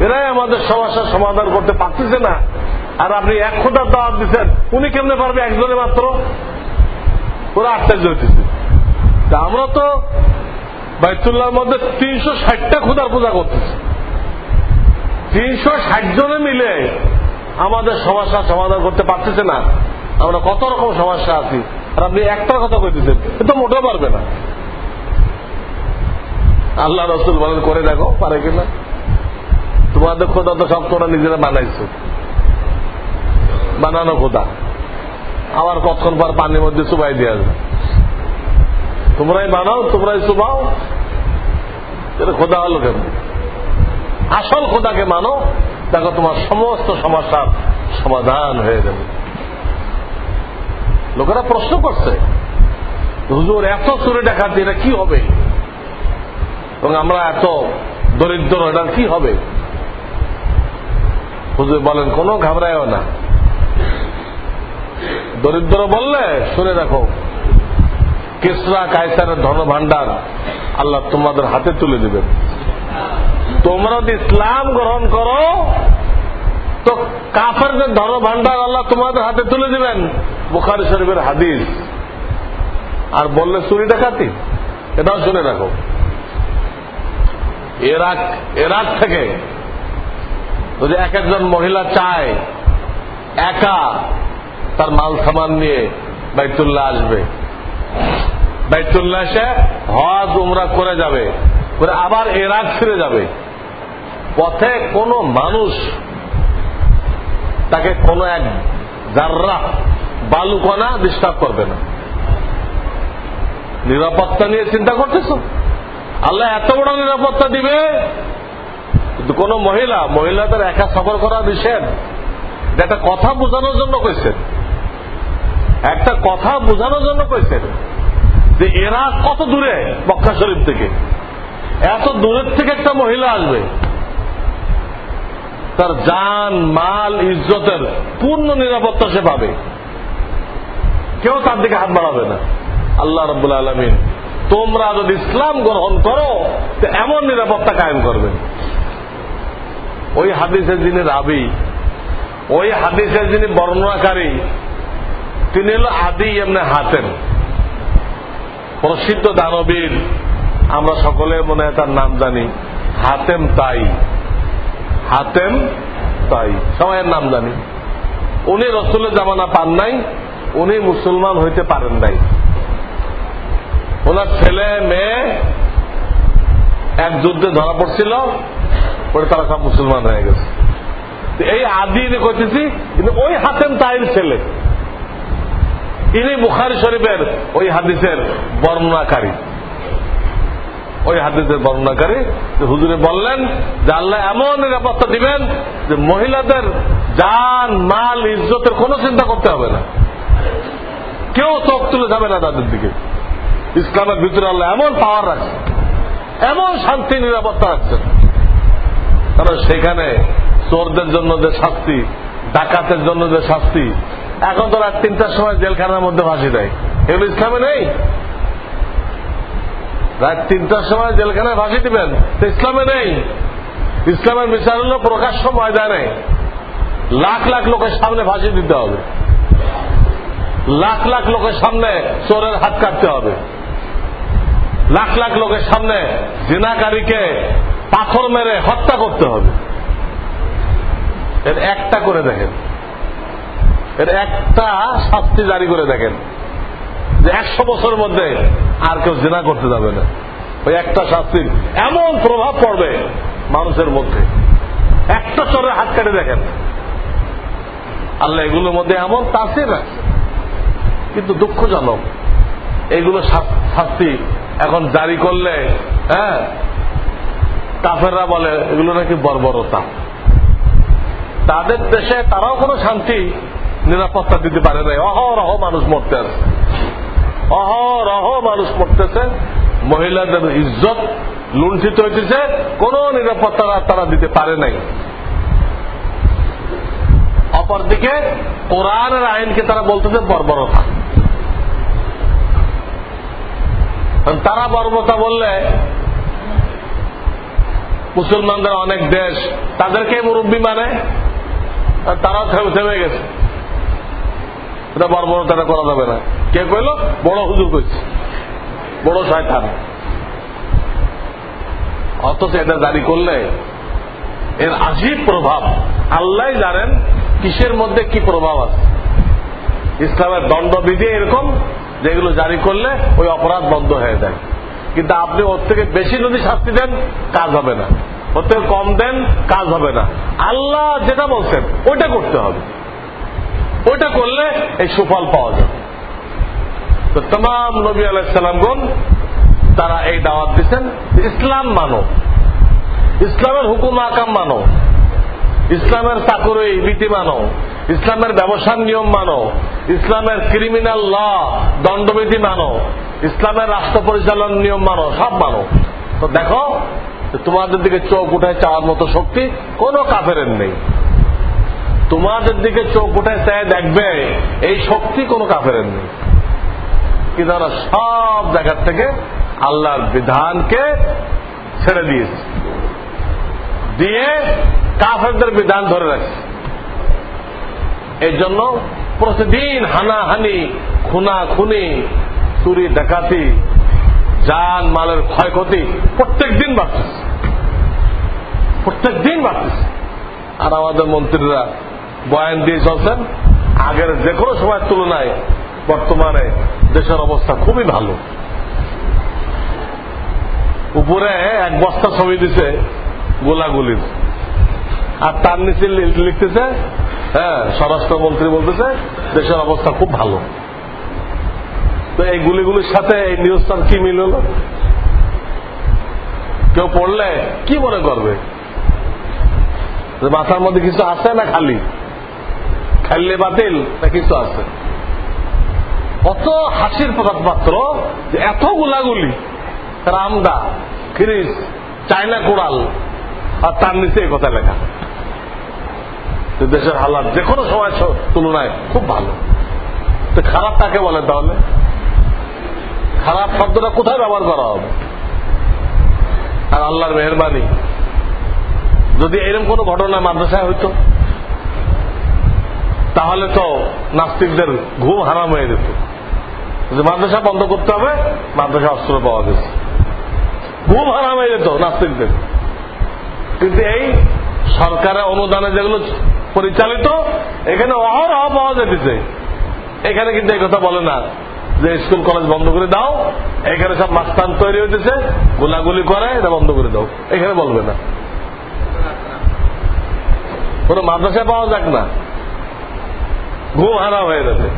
S1: এরাই আমাদের সমস্যার সমাধান করতে পারতেছে না। আর আপনি এক খোদার দাওয়াত দিচ্ছেন, উনি কেমনে পারবে একজনে মাত্র? ওরা আশ্চর্য হইতেছে। আমরা তো বাইতুল্লাহর মধ্যে তিনশো ষাটটা খোদার পূজা করতেছি। তিনশো ষাট জনে মিলে আমাদের সমস্যার সমাধান করতে পারতেছে না। আমরা কত রকম সমস্যা আছি। আর আপনি একটার কথা কইতেছেন তো মোটেও পারবে না। আল্লাহ রসুল বলেন, করে দেখো, পারে কিনা। তোমাদের খোদা তো সব তোমরা নিজেরা বানাইছো। বানানো খোদা। আবার কতক্ষণ পর পানির মধ্যে চুবাই দেওয়া যায় তোমরাই বানাও, তোমরাই চুবাও। খোদা হলো কেন আসল খোদাকে মানো, দেখো তোমার সমস্ত সমস্যার সমাধান হয়ে যাবে। লোকেরা প্রশ্ন করছে, হুজুর, এত চুরি ডাকাতি, এটা কি হবে? এবং আমরা এত দরিদ্র, এটা কি হবে? হুজুর বলেন, কোনো ঘাবড়ায়ও না। দরিদ্র বললে শুনে রাখো, কেসরা কায়সারের ধন ভান্ডার আল্লাহ তোমাদের হাতে তুলে দেবেন। তোমরা যদি ইসলাম গ্রহণ করো, তো কাফেরদের ধন ভান্ডার আল্লাহ তোমাদের হাতে তুলে দিবেন, বুখারি শরীফের হাদিস। আর বললে চুরি ডাকাতি, এটাও শুনে রাখো। এরাক এরাক থেকে যদি এক একজন মহিলা চায় একা তার মাল সামান নিয়ে বাইতুল্লাহ আসবে। বাইতুল্লাহ এসে হজ, উমরা করে যাবে, করে আবার এরাক ফিরে যাবে। পথে কোনো মানুষ তাকে কোনো এক জাররা, বালুকণা ডিস্টার্ব করবে না। নিরাপত্তা নিয়ে চিন্তা করতেছ? আল্লাহ এত বড় নিরাপত্তা দিবে কিন্তু কোন মহিলা মহিলাদের একা সফর করা নিষেধ। একটা কথা বোঝানোর জন্য কইছেন একটা কথা বোঝানোর জন্য কইছেন যে এরা কত দূরে মক্কা শরীফ থেকে। এত দূরের থেকে একটা মহিলা আসবে। তার যান মাল, ইজ্জতের পূর্ণ নিরাপত্তা সে পাবে। কেউ তার দিকে হাত বাড়াবে না। আল্লাহ রব্বুল আলমিন, তোমরা যদি ইসলাম গ্রহণ করো, তো এমন নিরাপত্তা কায়েম করবেন ওই হাদিসের যিনি রাবি, ওই হাদিসের যিনি বর্ণনাকারী, তিনি হল আদি এমনি হাতেন প্রসিদ্ধ দানবীর, আমরা সকলে মনে হয় তার নাম জানি। হাতেম তাই। হাতেম তাই। সবাইয়ের নাম জানি। উনি রসুলের জামানা পান নাই, উনি মুসলমান হইতে পারেন নাই। ওনার ছেলে, মেয়ে এক যুদ্ধে ধরা পড়ছিল। পরে তারা সব মুসলমান হয়ে গেছে। এই আদি ইনি করতেছি, কিন্তু ওই হাতেম তাইর ছেলে, ইনি বুখারি শরীফের ওই হাদিসের বর্ণনাকারী। ওই হাদিসের বর্ণনাকারী হুজুরে বললেন যে আল্লাহ এমন নিরাপত্তা দিবেন যে মহিলাদের যান মাল, ইজ্জতের কোনো চিন্তা করতে হবে না। কেউ চোখ তুলে যাবে না তাদের দিকে। ইসলামের ভিতরে আল্লাহ এমন পাওয়ার রাখছে, এমন শান্তি, নিরাপত্তা রাখছেন। কারণ সেখানে চোরদের জন্য যে শাস্তি, ডাকাতের জন্য যে শাস্তি, এখন তো রাত তিনটার সময় জেলখানার মধ্যে ফাঁসি দেয়। এগুলো ইসলামে নেই? রাত তিনটার সময় জেলখানায় ফাঁসি দিবেন ইসলামে নেই। ইসলামের বিচার হল প্রকাশ্য ময়দানে লাখ লাখ লোকের সামনে ফাঁসি দিতে হবে। লাখ লাখ লোকের সামনে চোরের হাত কাটতে হবে। লাখ লাখ লোকের সামনে জিনাকারীকে পাথর মেরে হত্যা করতে হবে। এর একটা করে দেখেন। এর একটা শাস্তি জারি করে দেখেন। যে একশো বছরের মধ্যে আর কেউ জেনা করতে যাবে না। ওই একটা শাস্তির এমন প্রভাব পড়বে মানুষের মধ্যে। একটা চোরের হাত কাটে দেখেন। আল্লাহ এগুলোর মধ্যে এমন তাসির রাখছে। কিন্তু দুঃখজনক, এগুলো শাস্তি এখন জারি করলে হ্যাঁ কাফেররা বলে, এগুলো নাকি বর্বরতা। তাদের দেশে তারাও কোনো শান্তি, নিরাপত্তা দিতে পারে নাই। অহরহ মানুষ মরতে আছে অহরহ মানুষ মরতেছে। মহিলাদের ইজ্জত লুণ্ঠিত হইতেছে। কোন নিরাপত্তা তারা দিতে পারে নাই। অপরদিকে কোরআনের আইনকে তারা বলতেছে বর্বরতা। তারা বর্বতা বললে মুসলমানদের অনেক দেশ তাদেরকে মুরব্বী মানে? তারাও থেমে গেছে। এটা বর্বরতাটা করা যাবে না। কে কইল? বড় হুজুর কইছে। বড় শয়তান। অথচ এটা জারি করলে এর আজীব প্রভাব। আল্লাহ জানেন কিসের মধ্যে কি প্রভাব আছে। ইসলামের দণ্ডবিধি এরকম যেগুলো জারি করলে ওই অপরাধ বন্ধ হয়ে যায়। কিন্তু আপনি ওর থেকে বেশি যদি শাস্তি দেন, কাজ হবে না। ওর থেকে কম দেন, কাজ হবে না। আল্লাহ যেটা বলছেন, ওইটা করতে হবে। ওইটা করলে এই সুফল পাওয়া যাবে। তো তাম নবী আলাইসালামগণ তারা এই দাওয়াত দিচ্ছেন ইসলাম মানো। ইসলামের হুকুম আকাম মানো। ইসলামের চাকরি বিধি মানো। ইসলামের ব্যবসার নিয়ম মানো। ইসলামের ক্রিমিনাল ল দণ্ডবিধি মানো। ইসলামের রাষ্ট্র পরিচালন নিয়ম মানো, সব মানো। তো দেখো তোমাদের দিকে চোখ উঠায় চাওয়ার মতো শক্তি কোনো কাফের নেই। তোমাদের দিকে চোখ উঠে চায় দেখবে এই শক্তি কোনো কাফের নেই। কিন্তু সব জায়গার থেকে আল্লাহর বিধানকে ছেড়ে দিয়েছে। দিয়ে কাফেরদের বিধান ধরে রাখছে। এই জন্য প্রতিদিন হানাহানি খুনা খুনি চুরি, ডাকাতি, যান, মালের ক্ষয়ক্ষতি প্রত্যেক দিন বাড়তেছে। প্রত্যেক দিন বাড়তেছে। আর আমাদের মন্ত্রীরা বয়ান দিয়ে চলছেন, আগের যে কোনো সময়ের তুলনায় বর্তমানে দেশের অবস্থা খুবই ভালো। উপরে এক বস্তা ছবি দিছে গোলাগুলির। আর তার নিচে লিখতেছে হ্যাঁ স্বরাষ্ট্রমন্ত্রী বলতেছে, দেশের অবস্থা খুব ভালো। তো এই গুলিগুলির সাথে এই নিউজটার কি মিল হলো? কেউ পড়লে কি মনে করবে? মাথার মধ্যে কিছু আছে না খালি? খাইলে বাতিল না কিছু আছে? অত হাসির পাত্র যে এত গুলাগুলি, রামদা খিরিস চায়না কোড়াল, আর তার নিচে এই কথা লেখা। দেশের হালাত যে কোনো সময় তুলনায় খুব ভালো। খারাপ কাকে বলে তাহলে? খারাপ শব্দটা কোথায় ব্যবহার করা হবে? আর আল্লাহর মেহরবানি। যদি এরকম কোন ঘটনা মাদ্রাসায় হইতো, তাহলে তো নাস্তিকদের ঘুম হারাম হয়ে যেত। যে মাদ্রাসা বন্ধ করতে হবে, মাদ্রাসা অস্ত্র পাওয়া গেছে। ঘুম হারাম হয়ে যেত নাস্তিকদের। কিন্তু এই সরকারের অনুদানে যেগুলো পরিচালিত, এখানে অহরহ পাওয়া যেতেছে। এখানে কিন্তু এই কথা বলে না। যে স্কুল, কলেজ বন্ধ করে দাও, এখানে সব মাস্তান তৈরি হইতেছে, গোলাগুলি করে, এটা বন্ধ করে দাও। এখানে বলবে না। কোন মাদ্রাসায় পাওয়া যাক না। ঘুম হারা হয়ে গেছে।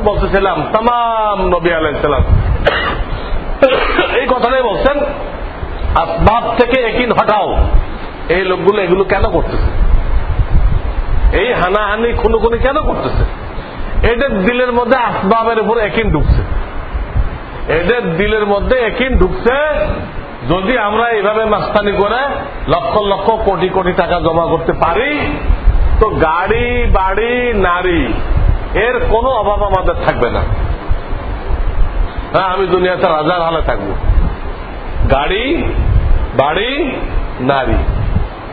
S1: বলতেছিলাম তাম নবী আলাইসালাম এই কথাটাই বলছেন আসবাব থেকে একিন হটাও। এই লোকগুলো এগুলো কেন করতেছে? এই হানাহানি, খুনুখুনি কেন করতেছে? এদের দিলের মধ্যে আসবাবের উপর একিন ঢুকছে। এদের দিলের মধ্যে একিন ঢুকছে যদি আমরা এইভাবে মাস্তানি করে লক্ষ লক্ষ কোটি কোটি টাকা জমা করতে পারি, তো গাড়ি, বাড়ি, নারী, এর কোনো অভাব আমাদের থাকবে না। হ্যাঁ আমি দুনিয়াতে রাজার হালে থাকব। গাড়ি, বাড়ি, নারী,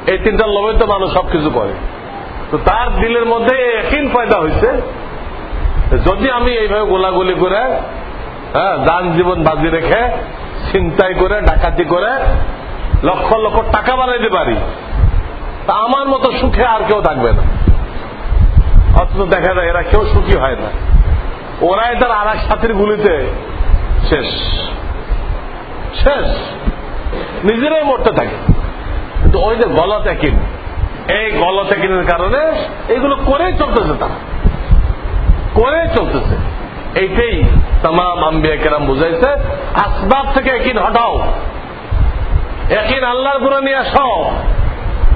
S1: এই তিনটা লোভে তো মানুষ সবকিছু করে। তো তার দিলের মধ্যে একই পয়দা হয়েছে। যদি আমি এইভাবে গোলাগুলি করে হ্যাঁ দান জীবন বাজি রেখে চিন্তাই করে, ডাকাতি করে, লক্ষ লক্ষ টাকা বানাইতে পারি, তা আমার মতো সুখে আর কেউ থাকবে না। অথচ দেখা যায় এরা কেউ সুখী হয় না। ওরাই তার আর এক সাথীর গুলিতে শেষ। শেষ। নিজেরাই মরতে থাকে। কিন্তু ওই যে গলত একিন এই গলত একিনের কারণে এগুলো করেই চলতেছে তারা। করে চলতেছে। এইটাই তাম আম্বিয়া কেরাম বুঝাইছে। আসবাব থেকে একিন হটাও। একিন আল্লাহর পুরো নিয়ে আস।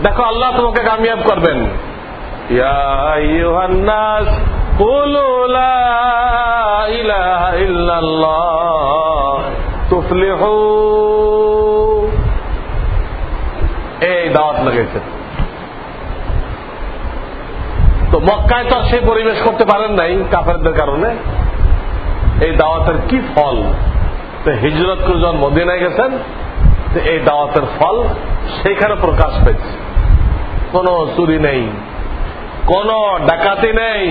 S1: দেখো, আল্লাহ তোমাকে কামিয়াব করবেন। এই দাওয়াত লাগাইছে। তো মক্কায় তো সেই পরিবেশ করতে পারেন নাই কাফেরদের কারণে। এই দাওয়াতের কি ফল? তো হিজরত করে যখন মদিনায় গেছেন, তো এই দাওয়াতের ফল সেখানে প্রকাশ পেয়েছে। কোন চুরি নেই, কোন ডাকাতি নেই,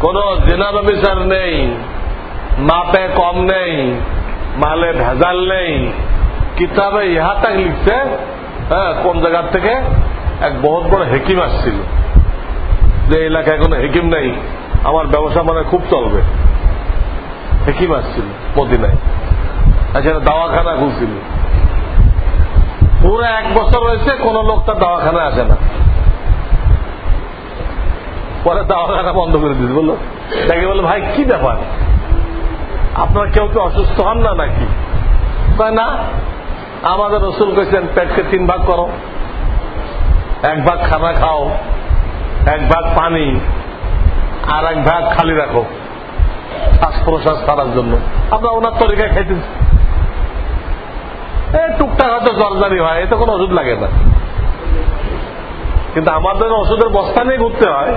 S1: কোন জেনার বিচার নেই, মাপে কম নেই, মালে ভেজাল নেই। কিতাবে ইহা তাক লিখছে হ্যাঁ কোন জায়গার থেকে? এক বহুত বড় হেকিম আসছিল। যে এলাকায় কোনো হেকিম নেই, আমার ব্যবসা মানে খুব চলবে। হেকিম আসছিল মদিনায়। এখানে দাওয়াখানা খুলছিল। পুরো এক বছর রয়েছে কোন লোক তার দাওয়াখানায় আসে না। পরে দাওয়াখানা বন্ধ করে দিয়েছে। বলল, দেখে বলল, ভাই, কি ব্যাপার? আপনার কেউ কি অসুস্থ হন না নাকি? তাই না। আমাদের রসুল কেছেন পেটকে তিন ভাগ করো, এক ভাগ খানা খাও এক ভাগ পানি আর এক ভাগ খালি রাখো। শ্বাস প্রশ্বাস ছাড়ার জন্য। আমরা ওনার তরিকায় খাইতেছি। টুকটাক হয়তো জর্জারি হয়, এতে কোনো ওষুধ লাগে না। কিন্তু আমাদের ওষুধের বস্তা নিয়ে ঘুরতে হয়।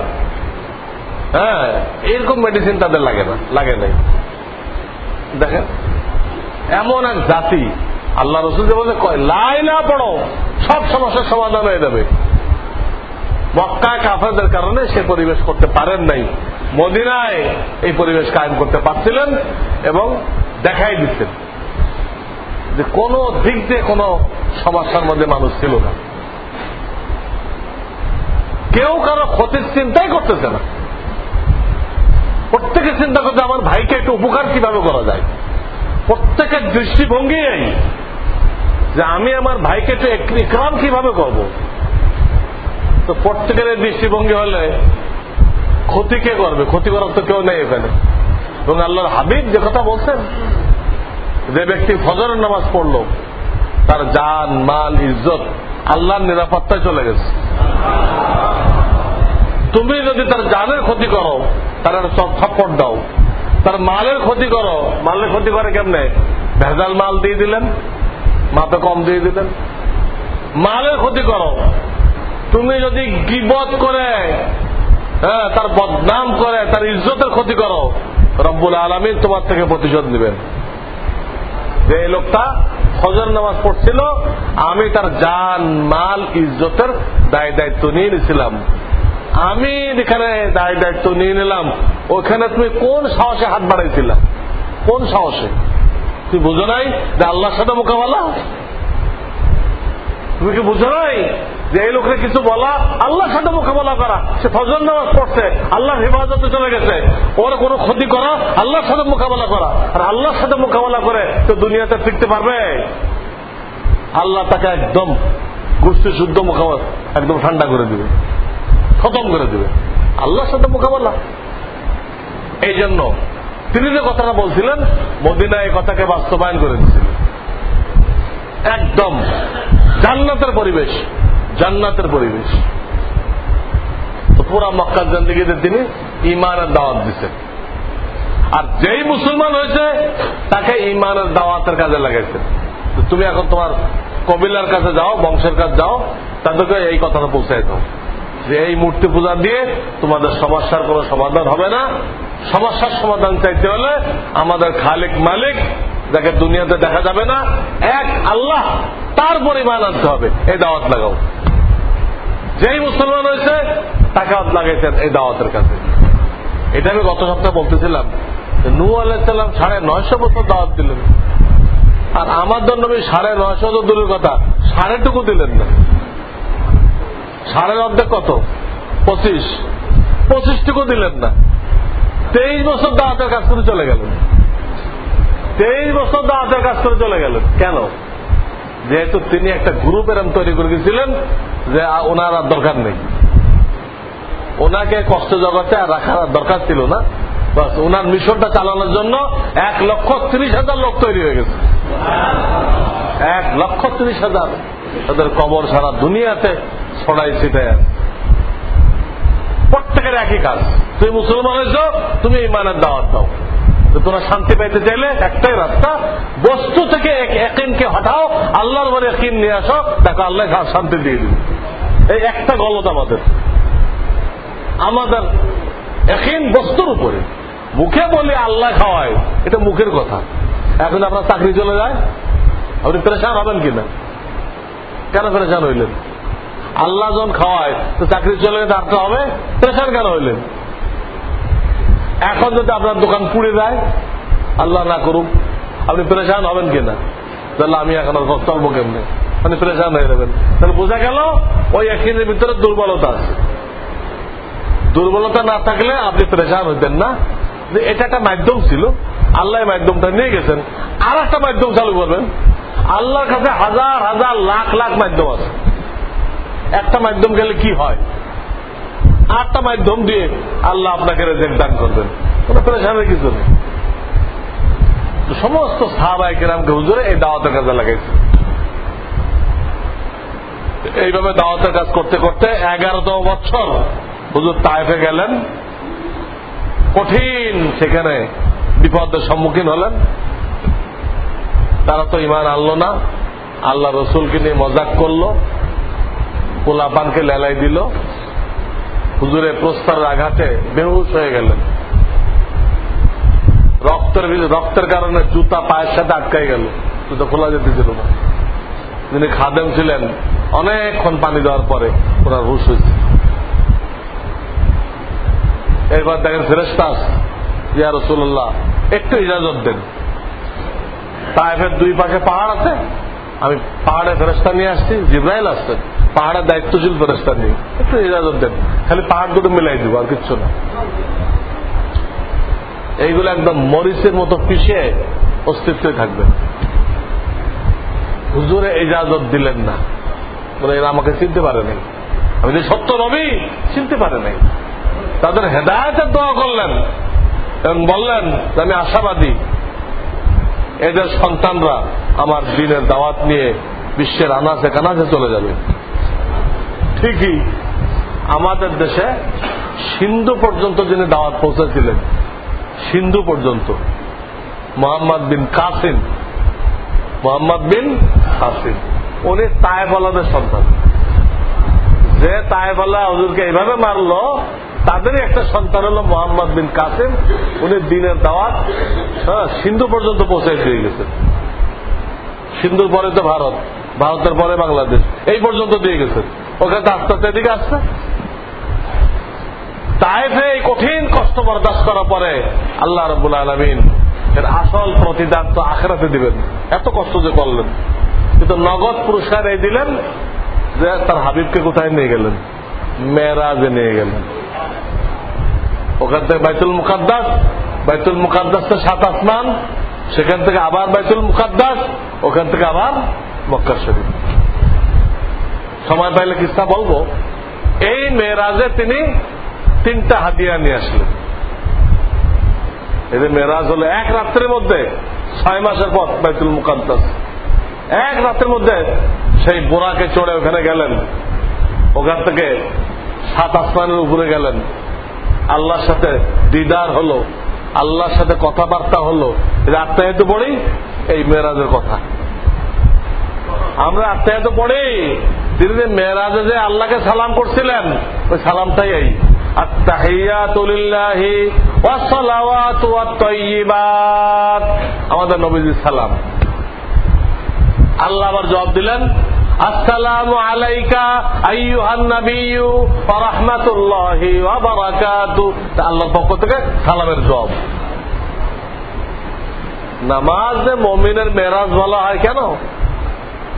S1: হ্যাঁ এরকম মেডিসিন তাদের লাগে না, লাগে নাই। দেখেন, এমন এক জাতি, আল্লাহ রসুল যে বলে কয় লাই না পড়ো, সব সমস্যার সমাধান হয়ে যাবে। মক্কায় কাফেরদের কারণে সে পরিবেশ করতে পারেন নাই। মদিনায় এই পরিবেশ কায়েম করতে পারছিলেন এবং দেখাই দিচ্ছেন যে কোন দিক দিয়ে কোন সমস্যার মধ্যে মানুষ ছিল না। কেউ কারও ক্ষতির চিন্তাই করতেছে না। প্রত্যেকে চিন্তা করতে আমার ভাইকে একটু উপকার কীভাবে করা যায়? প্রত্যেকের দৃষ্টিভঙ্গি এই যে আমি আমার ভাইকে একটু ইকরাম কীভাবে করব? তো প্রত্যেকের দৃষ্টিভঙ্গি হলে ক্ষতি কে করবে? ক্ষতি করার তো কেউ নেই এখানে। এবং আল্লাহর হাবিব যে কথা বলছেন, যে ব্যক্তি ফজরের নামাজ পড়ল, তার জান, মাল, ইজ্জত আল্লাহর নিরাপত্তায় চলে গেছে। তুমি যদি তার জানের ক্ষতি করো, তার একটা দাও, তার মালের ক্ষতি করো, মালের ক্ষতি করে কেমনে? ভেজাল মাল দিয়ে দিলেন, মাপে কম দিয়ে দিলেন। মালের ক্ষতি করো তুমি যদি গিবত করে হ্যাঁ তার বদনাম করে, তার ইজ্জতের ক্ষতি করো, রব্বুল আলমীর তোমার থেকে প্রতিশোধ নেবেন। যে এই লোকটা ফজর নামাজ পড়ছিল, আমি তার জান, মাল, ইজ্জতের দায় দায়িত্ব নিয়ে নিয়েছিলাম আমি এখানে দায় দায়িত্ব নিয়ে নিলাম, ওখানে তুমি কোন সাহসে হাত বাড়াইছিলাম কোন সাহসে? তুমি বুঝো নাই যে আল্লাহর সাথে মোকাবেলা? তুমি কি বুঝো নাই? যে এই লোকের কিছু বলা, আল্লাহর সাথে মোকাবেলা করা, সে ফজল নামাজ পড়ছে, আল্লাহর হেফাজতে চলে গেছে। ওর কোনো ক্ষতি করা, আল্লাহর সাথে মোকাবেলা করা। আর আল্লাহর সাথে মোকাবেলা করে তো দুনিয়াতে ফিরতে পারবে? আল্লাহ তাকে একদম গোষ্ঠী শুদ্ধ মোকাবেলা, একদম ঠান্ডা করে দিবে। খতম করে দিবে। আল্লাহর সাথে মোকাবেলা। এই জন্য তিনি যে কথাটা বলছিলেন মদিনা এই কথাকে বাস্তবায়ন করে দিচ্ছিলেন একদম জান্নাতের পরিবেশ। জান্নাতের পরিবেশ। পুরা মক্কার জিন্দিগিতে তিনি ইমানের দাওয়াত দিচ্ছেন। আর যেই মুসলমান হয়েছে, তাকে ইমানের দাওয়াতের কাজে লাগাইছেন। তুমি এখন তোমার কবিলার কাছে যাও, বংশের কাছে যাও, তাদেরকে এই কথাটা পৌঁছাই দাও। যে এই মূর্তি পূজা দিয়ে তোমাদের সমস্যার কোন সমাধান হবে না। সমস্যার সমাধান চাইতে হলে আমাদের খালিক মালিক, যাকে দুনিয়াতে দেখা যাবে না, এক আল্লাহ তার পরিমাণ আনতে হবে। এই দাওয়াত লাগাও। যেই মুসলমান হয়েছে, তাকে হাত লাগাইছেন এই দাওয়াতের কাছে। এটা আমি গত সপ্তাহে বলতেছিলাম নু আলাইসাল্লাম সাড়ে নয়শো বছর দাওয়াত দিলেন। আর আমার জন্য সাড়ে নয়শো তো দূরের কথা, সাড়েটুকু দিলেন না। সাড়ের অর্ধেক কত? পঁচিশ। পঁচিশটুকু দিলেন না। তেইশ বছর দাওয়াতের কাজ করে চলে গেলেন। তেইশ বছর দাওয়াতের কাজ করে চলে গেলেন। কেন? যেহেতু তিনি একটা গ্রুপ এরম তৈরি করে গেছিলেন যে ওনার আর দরকার নেই। ওনাকে কষ্ট জগতে আর রাখার দরকার ছিল না। বাস, ওনার মিশনটা চালানোর জন্য এক লক্ষ ত্রিশ হাজার লোক তৈরি হয়ে গেছে। এক লক্ষ ত্রিশ হাজার। তাদের কবর সারা দুনিয়াতে ছড়াই ছিটায় প্রত্যেকের একই কাজ। তুমি মুসলমান হয়েছ, তুমি ইমানের দাওয়াত দাও। তোমরা শান্তি পাইতে চাইলে একটাই রাস্তা, বস্তু থেকে একিনকে হটাও, আল্লাহর বলে একিন নিয়ে আসো, দেখো আল্লাহ শান্তি দিয়ে দিবে। এই একটা গলত আমাদের। আমাদের একিন বস্তুর উপরে। মুখে বলি আল্লাহ খাওয়ায়, এটা মুখের কথা। এখন আপনার চাকরি চলে যায়, আপনি প্রেশান হবেন কিনা? কেন প্রেশান হইলেন? আল্লাহ যখন খাওয়ায়, তো চাকরি চলে গেলে হবে, প্রেশান কেন হইলেন? এখন যদি আপনার দোকান পুড়ে যায়, আল্লাহ না করুক, আপনি প্রেশান হবেন কিনা? তাহলে আমি এখন আর চলবো কেমনে? মানে প্রেশান হয়ে যাবেন। তাহলে বোঝা গেল, ওই একদিনের ভিতরে দুর্বলতা আছে। দুর্বলতা না থাকলে আপনি প্রেশান হইতেন না। এটা একটা মাধ্যম ছিল, আল্লাহ মাধ্যমটা নিয়ে গেছেন। আর একটা মাধ্যম চালু করবেন। আল্লাহর কাছে হাজার হাজার, লাখ লাখ মাধ্যম আছে। একটা মাধ্যম গেলে কি হয়? আটটা মাধ্যম দিয়ে আল্লাহ আপনাকে রেজেক দান করবেন। কোনো প্রেশানের কিছু নেই। সমস্ত সাহাবাই কেরামকে হুজুরে এই দাওয়াতের কাজে লাগাইছে। এইভাবে দাওয়াতের কাজ করতে করতে এগারোতম বছর হুজুর তাইফে গেলেন। কঠিন সেখানে বিপদের সম্মুখীন হলেন। তারা তো ইমান আনলো না। আল্লাহ রসুলকে নিয়ে মজাক করল। পোলাপানকে লেলাই দিল। হুজুরে প্রস্তারের আঘাতে বেহুশ হয়ে গেলেন। রক্তের রক্তের কারণে জুতা পায়ের সাথে আটকাই গেল। জুতা খোলা যেতে দিল না। যিনি খাদেম ছিলেন, অনেকক্ষণ পানি দেওয়ার পরে ওনার হুশ হয়েছে। এরপর দেখেন ফেরেস্তাস ইয়া রসুল্লাহ একটু ইজাজত দেন। তাইফের দুই পাশে পাহাড় আছে? আমি পাহাড়ে ফেরস্তা নিয়ে আসছি, জিব্রাইল আসছেন পাহাড়ের দায়িত্বশীল ফেরস্তা নিয়ে। একটু ইজাজত দেন। খালি পাহাড় দুটো মিলাই দিব, আর কিচ্ছু না। এইগুলো একদম মরিচের মতো পিষে অস্তিত্বে থাকবে। হুজুরে ইজাজত দিলেন না। বলে এরা আমাকে চিনতে পারে নাই। আমি যে সত্য নবী, চিনতে পারে নাই। তাদের হেদায়তের দোয়া করলেন এবং বললেন আমি আশাবাদী। এদের সন্তানরা আমার দিনের দাওয়াত নিয়ে বিশ্বের আনাচে কানাচে চলে যাবে। ঠিকই, আমাদের দেশে সিন্ধু পর্যন্ত যিনি দাওয়াত পৌঁছেছিলেন, সিন্ধু পর্যন্ত, মোহাম্মদ বিন কাসিম, মোহাম্মদ বিন কাসিম, উনি তায়েফালাদের সন্তান। যে তায়েফালা হজুরকে এইভাবে মারলো তাদেরই একটা সন্তান হল মোহাম্মদ বিন কাসিম। উনি দিনের দাওয়াত হ্যাঁ সিন্ধু পর্যন্ত পৌঁছাই দিয়ে গেছেন। সিন্ধুর পরে তো ভারত, ভারতের পরে বাংলাদেশ। এই পর্যন্ত দিয়ে গেছেন। ওখানে তো আস্তে আস্তে এদিকে আসছে। তাইফে এই কঠিন কষ্ট বরদাস্ত করার পরে আল্লাহ রবুল আলমিন এর আসল প্রতিদান তো আখেরাতে দিবেন। এত কষ্ট যে করলেন। কিন্তু নগদ পুরস্কার এই দিলেন যে তার হাবিবকে কোথায় নিয়ে গেলেন? মেয়েরাজে নিয়ে গেলেন। ওখান থেকে বাইতুল মুকাদ্দাস বাইতুল মুকাদ্দাস তো সাত আসমান, সেখান থেকে আবার বাইতুল মুকাদ্দাস, ওখান থেকে আবার মক্কা শরীফ। সময় পাইলে কিস্তা বলব, এই মেয়েরাজে তিনি তিনটা হাতিয়া নিয়ে আসলেন। এদের মেয়েরাজ হলো এক রাত্রের মধ্যে ছয় মাসের পর বাইতুল মুকাদ্দাস। এক রাতের মধ্যে সেই বোরাকে চড়ে ওখানে গেলেন। ওখান থেকে সাত আসমানের উপরে গেলেন। আল্লাহর সাথে দিদার হলো, আল্লাহর সাথে কথাবার্তা হলো। আত্মায়িত পড়ি এই মেয়েরাজের কথা। আমরা আত্মায়িত পড়ি তিনি যে মেয়েরাজে যে আল্লাহকে সালাম করছিলেন, ওই সালামটাই এই। আমাদের নবীজির সালাম। আল্লাহ আবার জবাব দিলেন আসসালামু আলাইকা আইয়ুহান নাবিয়্যু ওয়া রাহমাতুল্লাহি ওয়া বারাকাতু। আল্লাহর পক্ষ থেকে সালামের জবাব। নামাজে মমিনের মেরাজ বলা হয় কেন?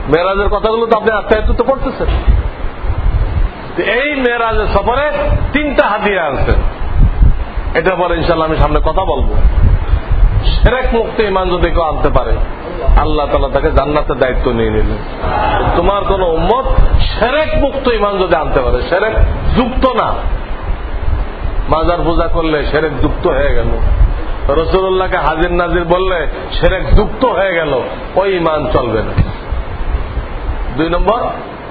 S1: মেরাজের কথাগুলো তো আপনি আত্মায়িত তো করতেছেন এই মেয়েরাজের সফরে তিনটা হাতিয়ে আনছেন এটা পরে ইনশাল্লাহ আমি সামনে কথা বলব। সেরেক মুক্ত ইমান যদি কেউ আনতে পারে আল্লাহ তালা তাকে জান্নাতের দায়িত্ব নিয়ে নিলেন। তোমার কোন উম্মত সেরেক মুক্ত ইমান যদি আনতে পারে, সেরেক যুক্ত না। মাজার পূজা করলে সেরেক যুক্ত হয়ে গেল। রসুল্লাহকে হাজির নাজির বললে সেরেক যুক্ত হয়ে গেল। ওই ইমান চলবে না। দুই নম্বর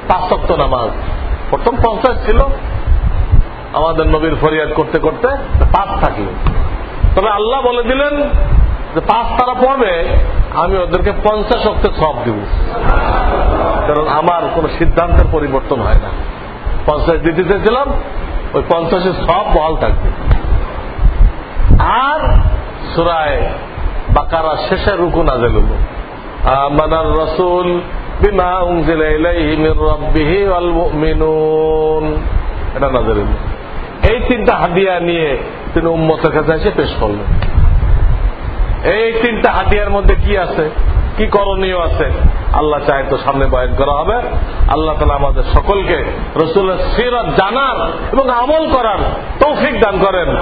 S1: পাঁচক্ত নামাজ। প্রথম পঞ্চাশ ছিল আমাদের নবীর ফরিয়াদ করতে করতে পাঁচ থাকল। তবে আল্লাহ বলে দিলেন যে পাঁচ তারা পড়বে আমি ওদেরকে পঞ্চাশ অক্টে সব দিব। কারণ আমার কোন সিদ্ধান্তের পরিবর্তন হয় না। পঞ্চাশ দিতে চেয়েছিলাম, ওই পঞ্চাশের সব বহাল থাকবে। আর সুরায় বাকারা শেষের রুকু নাজেল হল। আমানার রসুল, বিমা মুমিনুন। এটা নাজেল এই তিনটা হাদিয়া নিয়ে তিনি উম্মতের কাছে এসে পেশ করলেন। এই তিনটা হাতিয়ার মধ্যে কি আছে? কি করণীয় আছে? আল্লাহ চায় তো সামনে বয়ন করা হবে। আল্লাহ তালা আমাদের সকলকে রসুলের সিরত জানার এবং আমল করার তৌফিক দান করেন।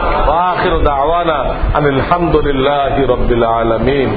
S1: আওয়ানা আনিল হামদুলিল্লাহ রবিল আলমিন।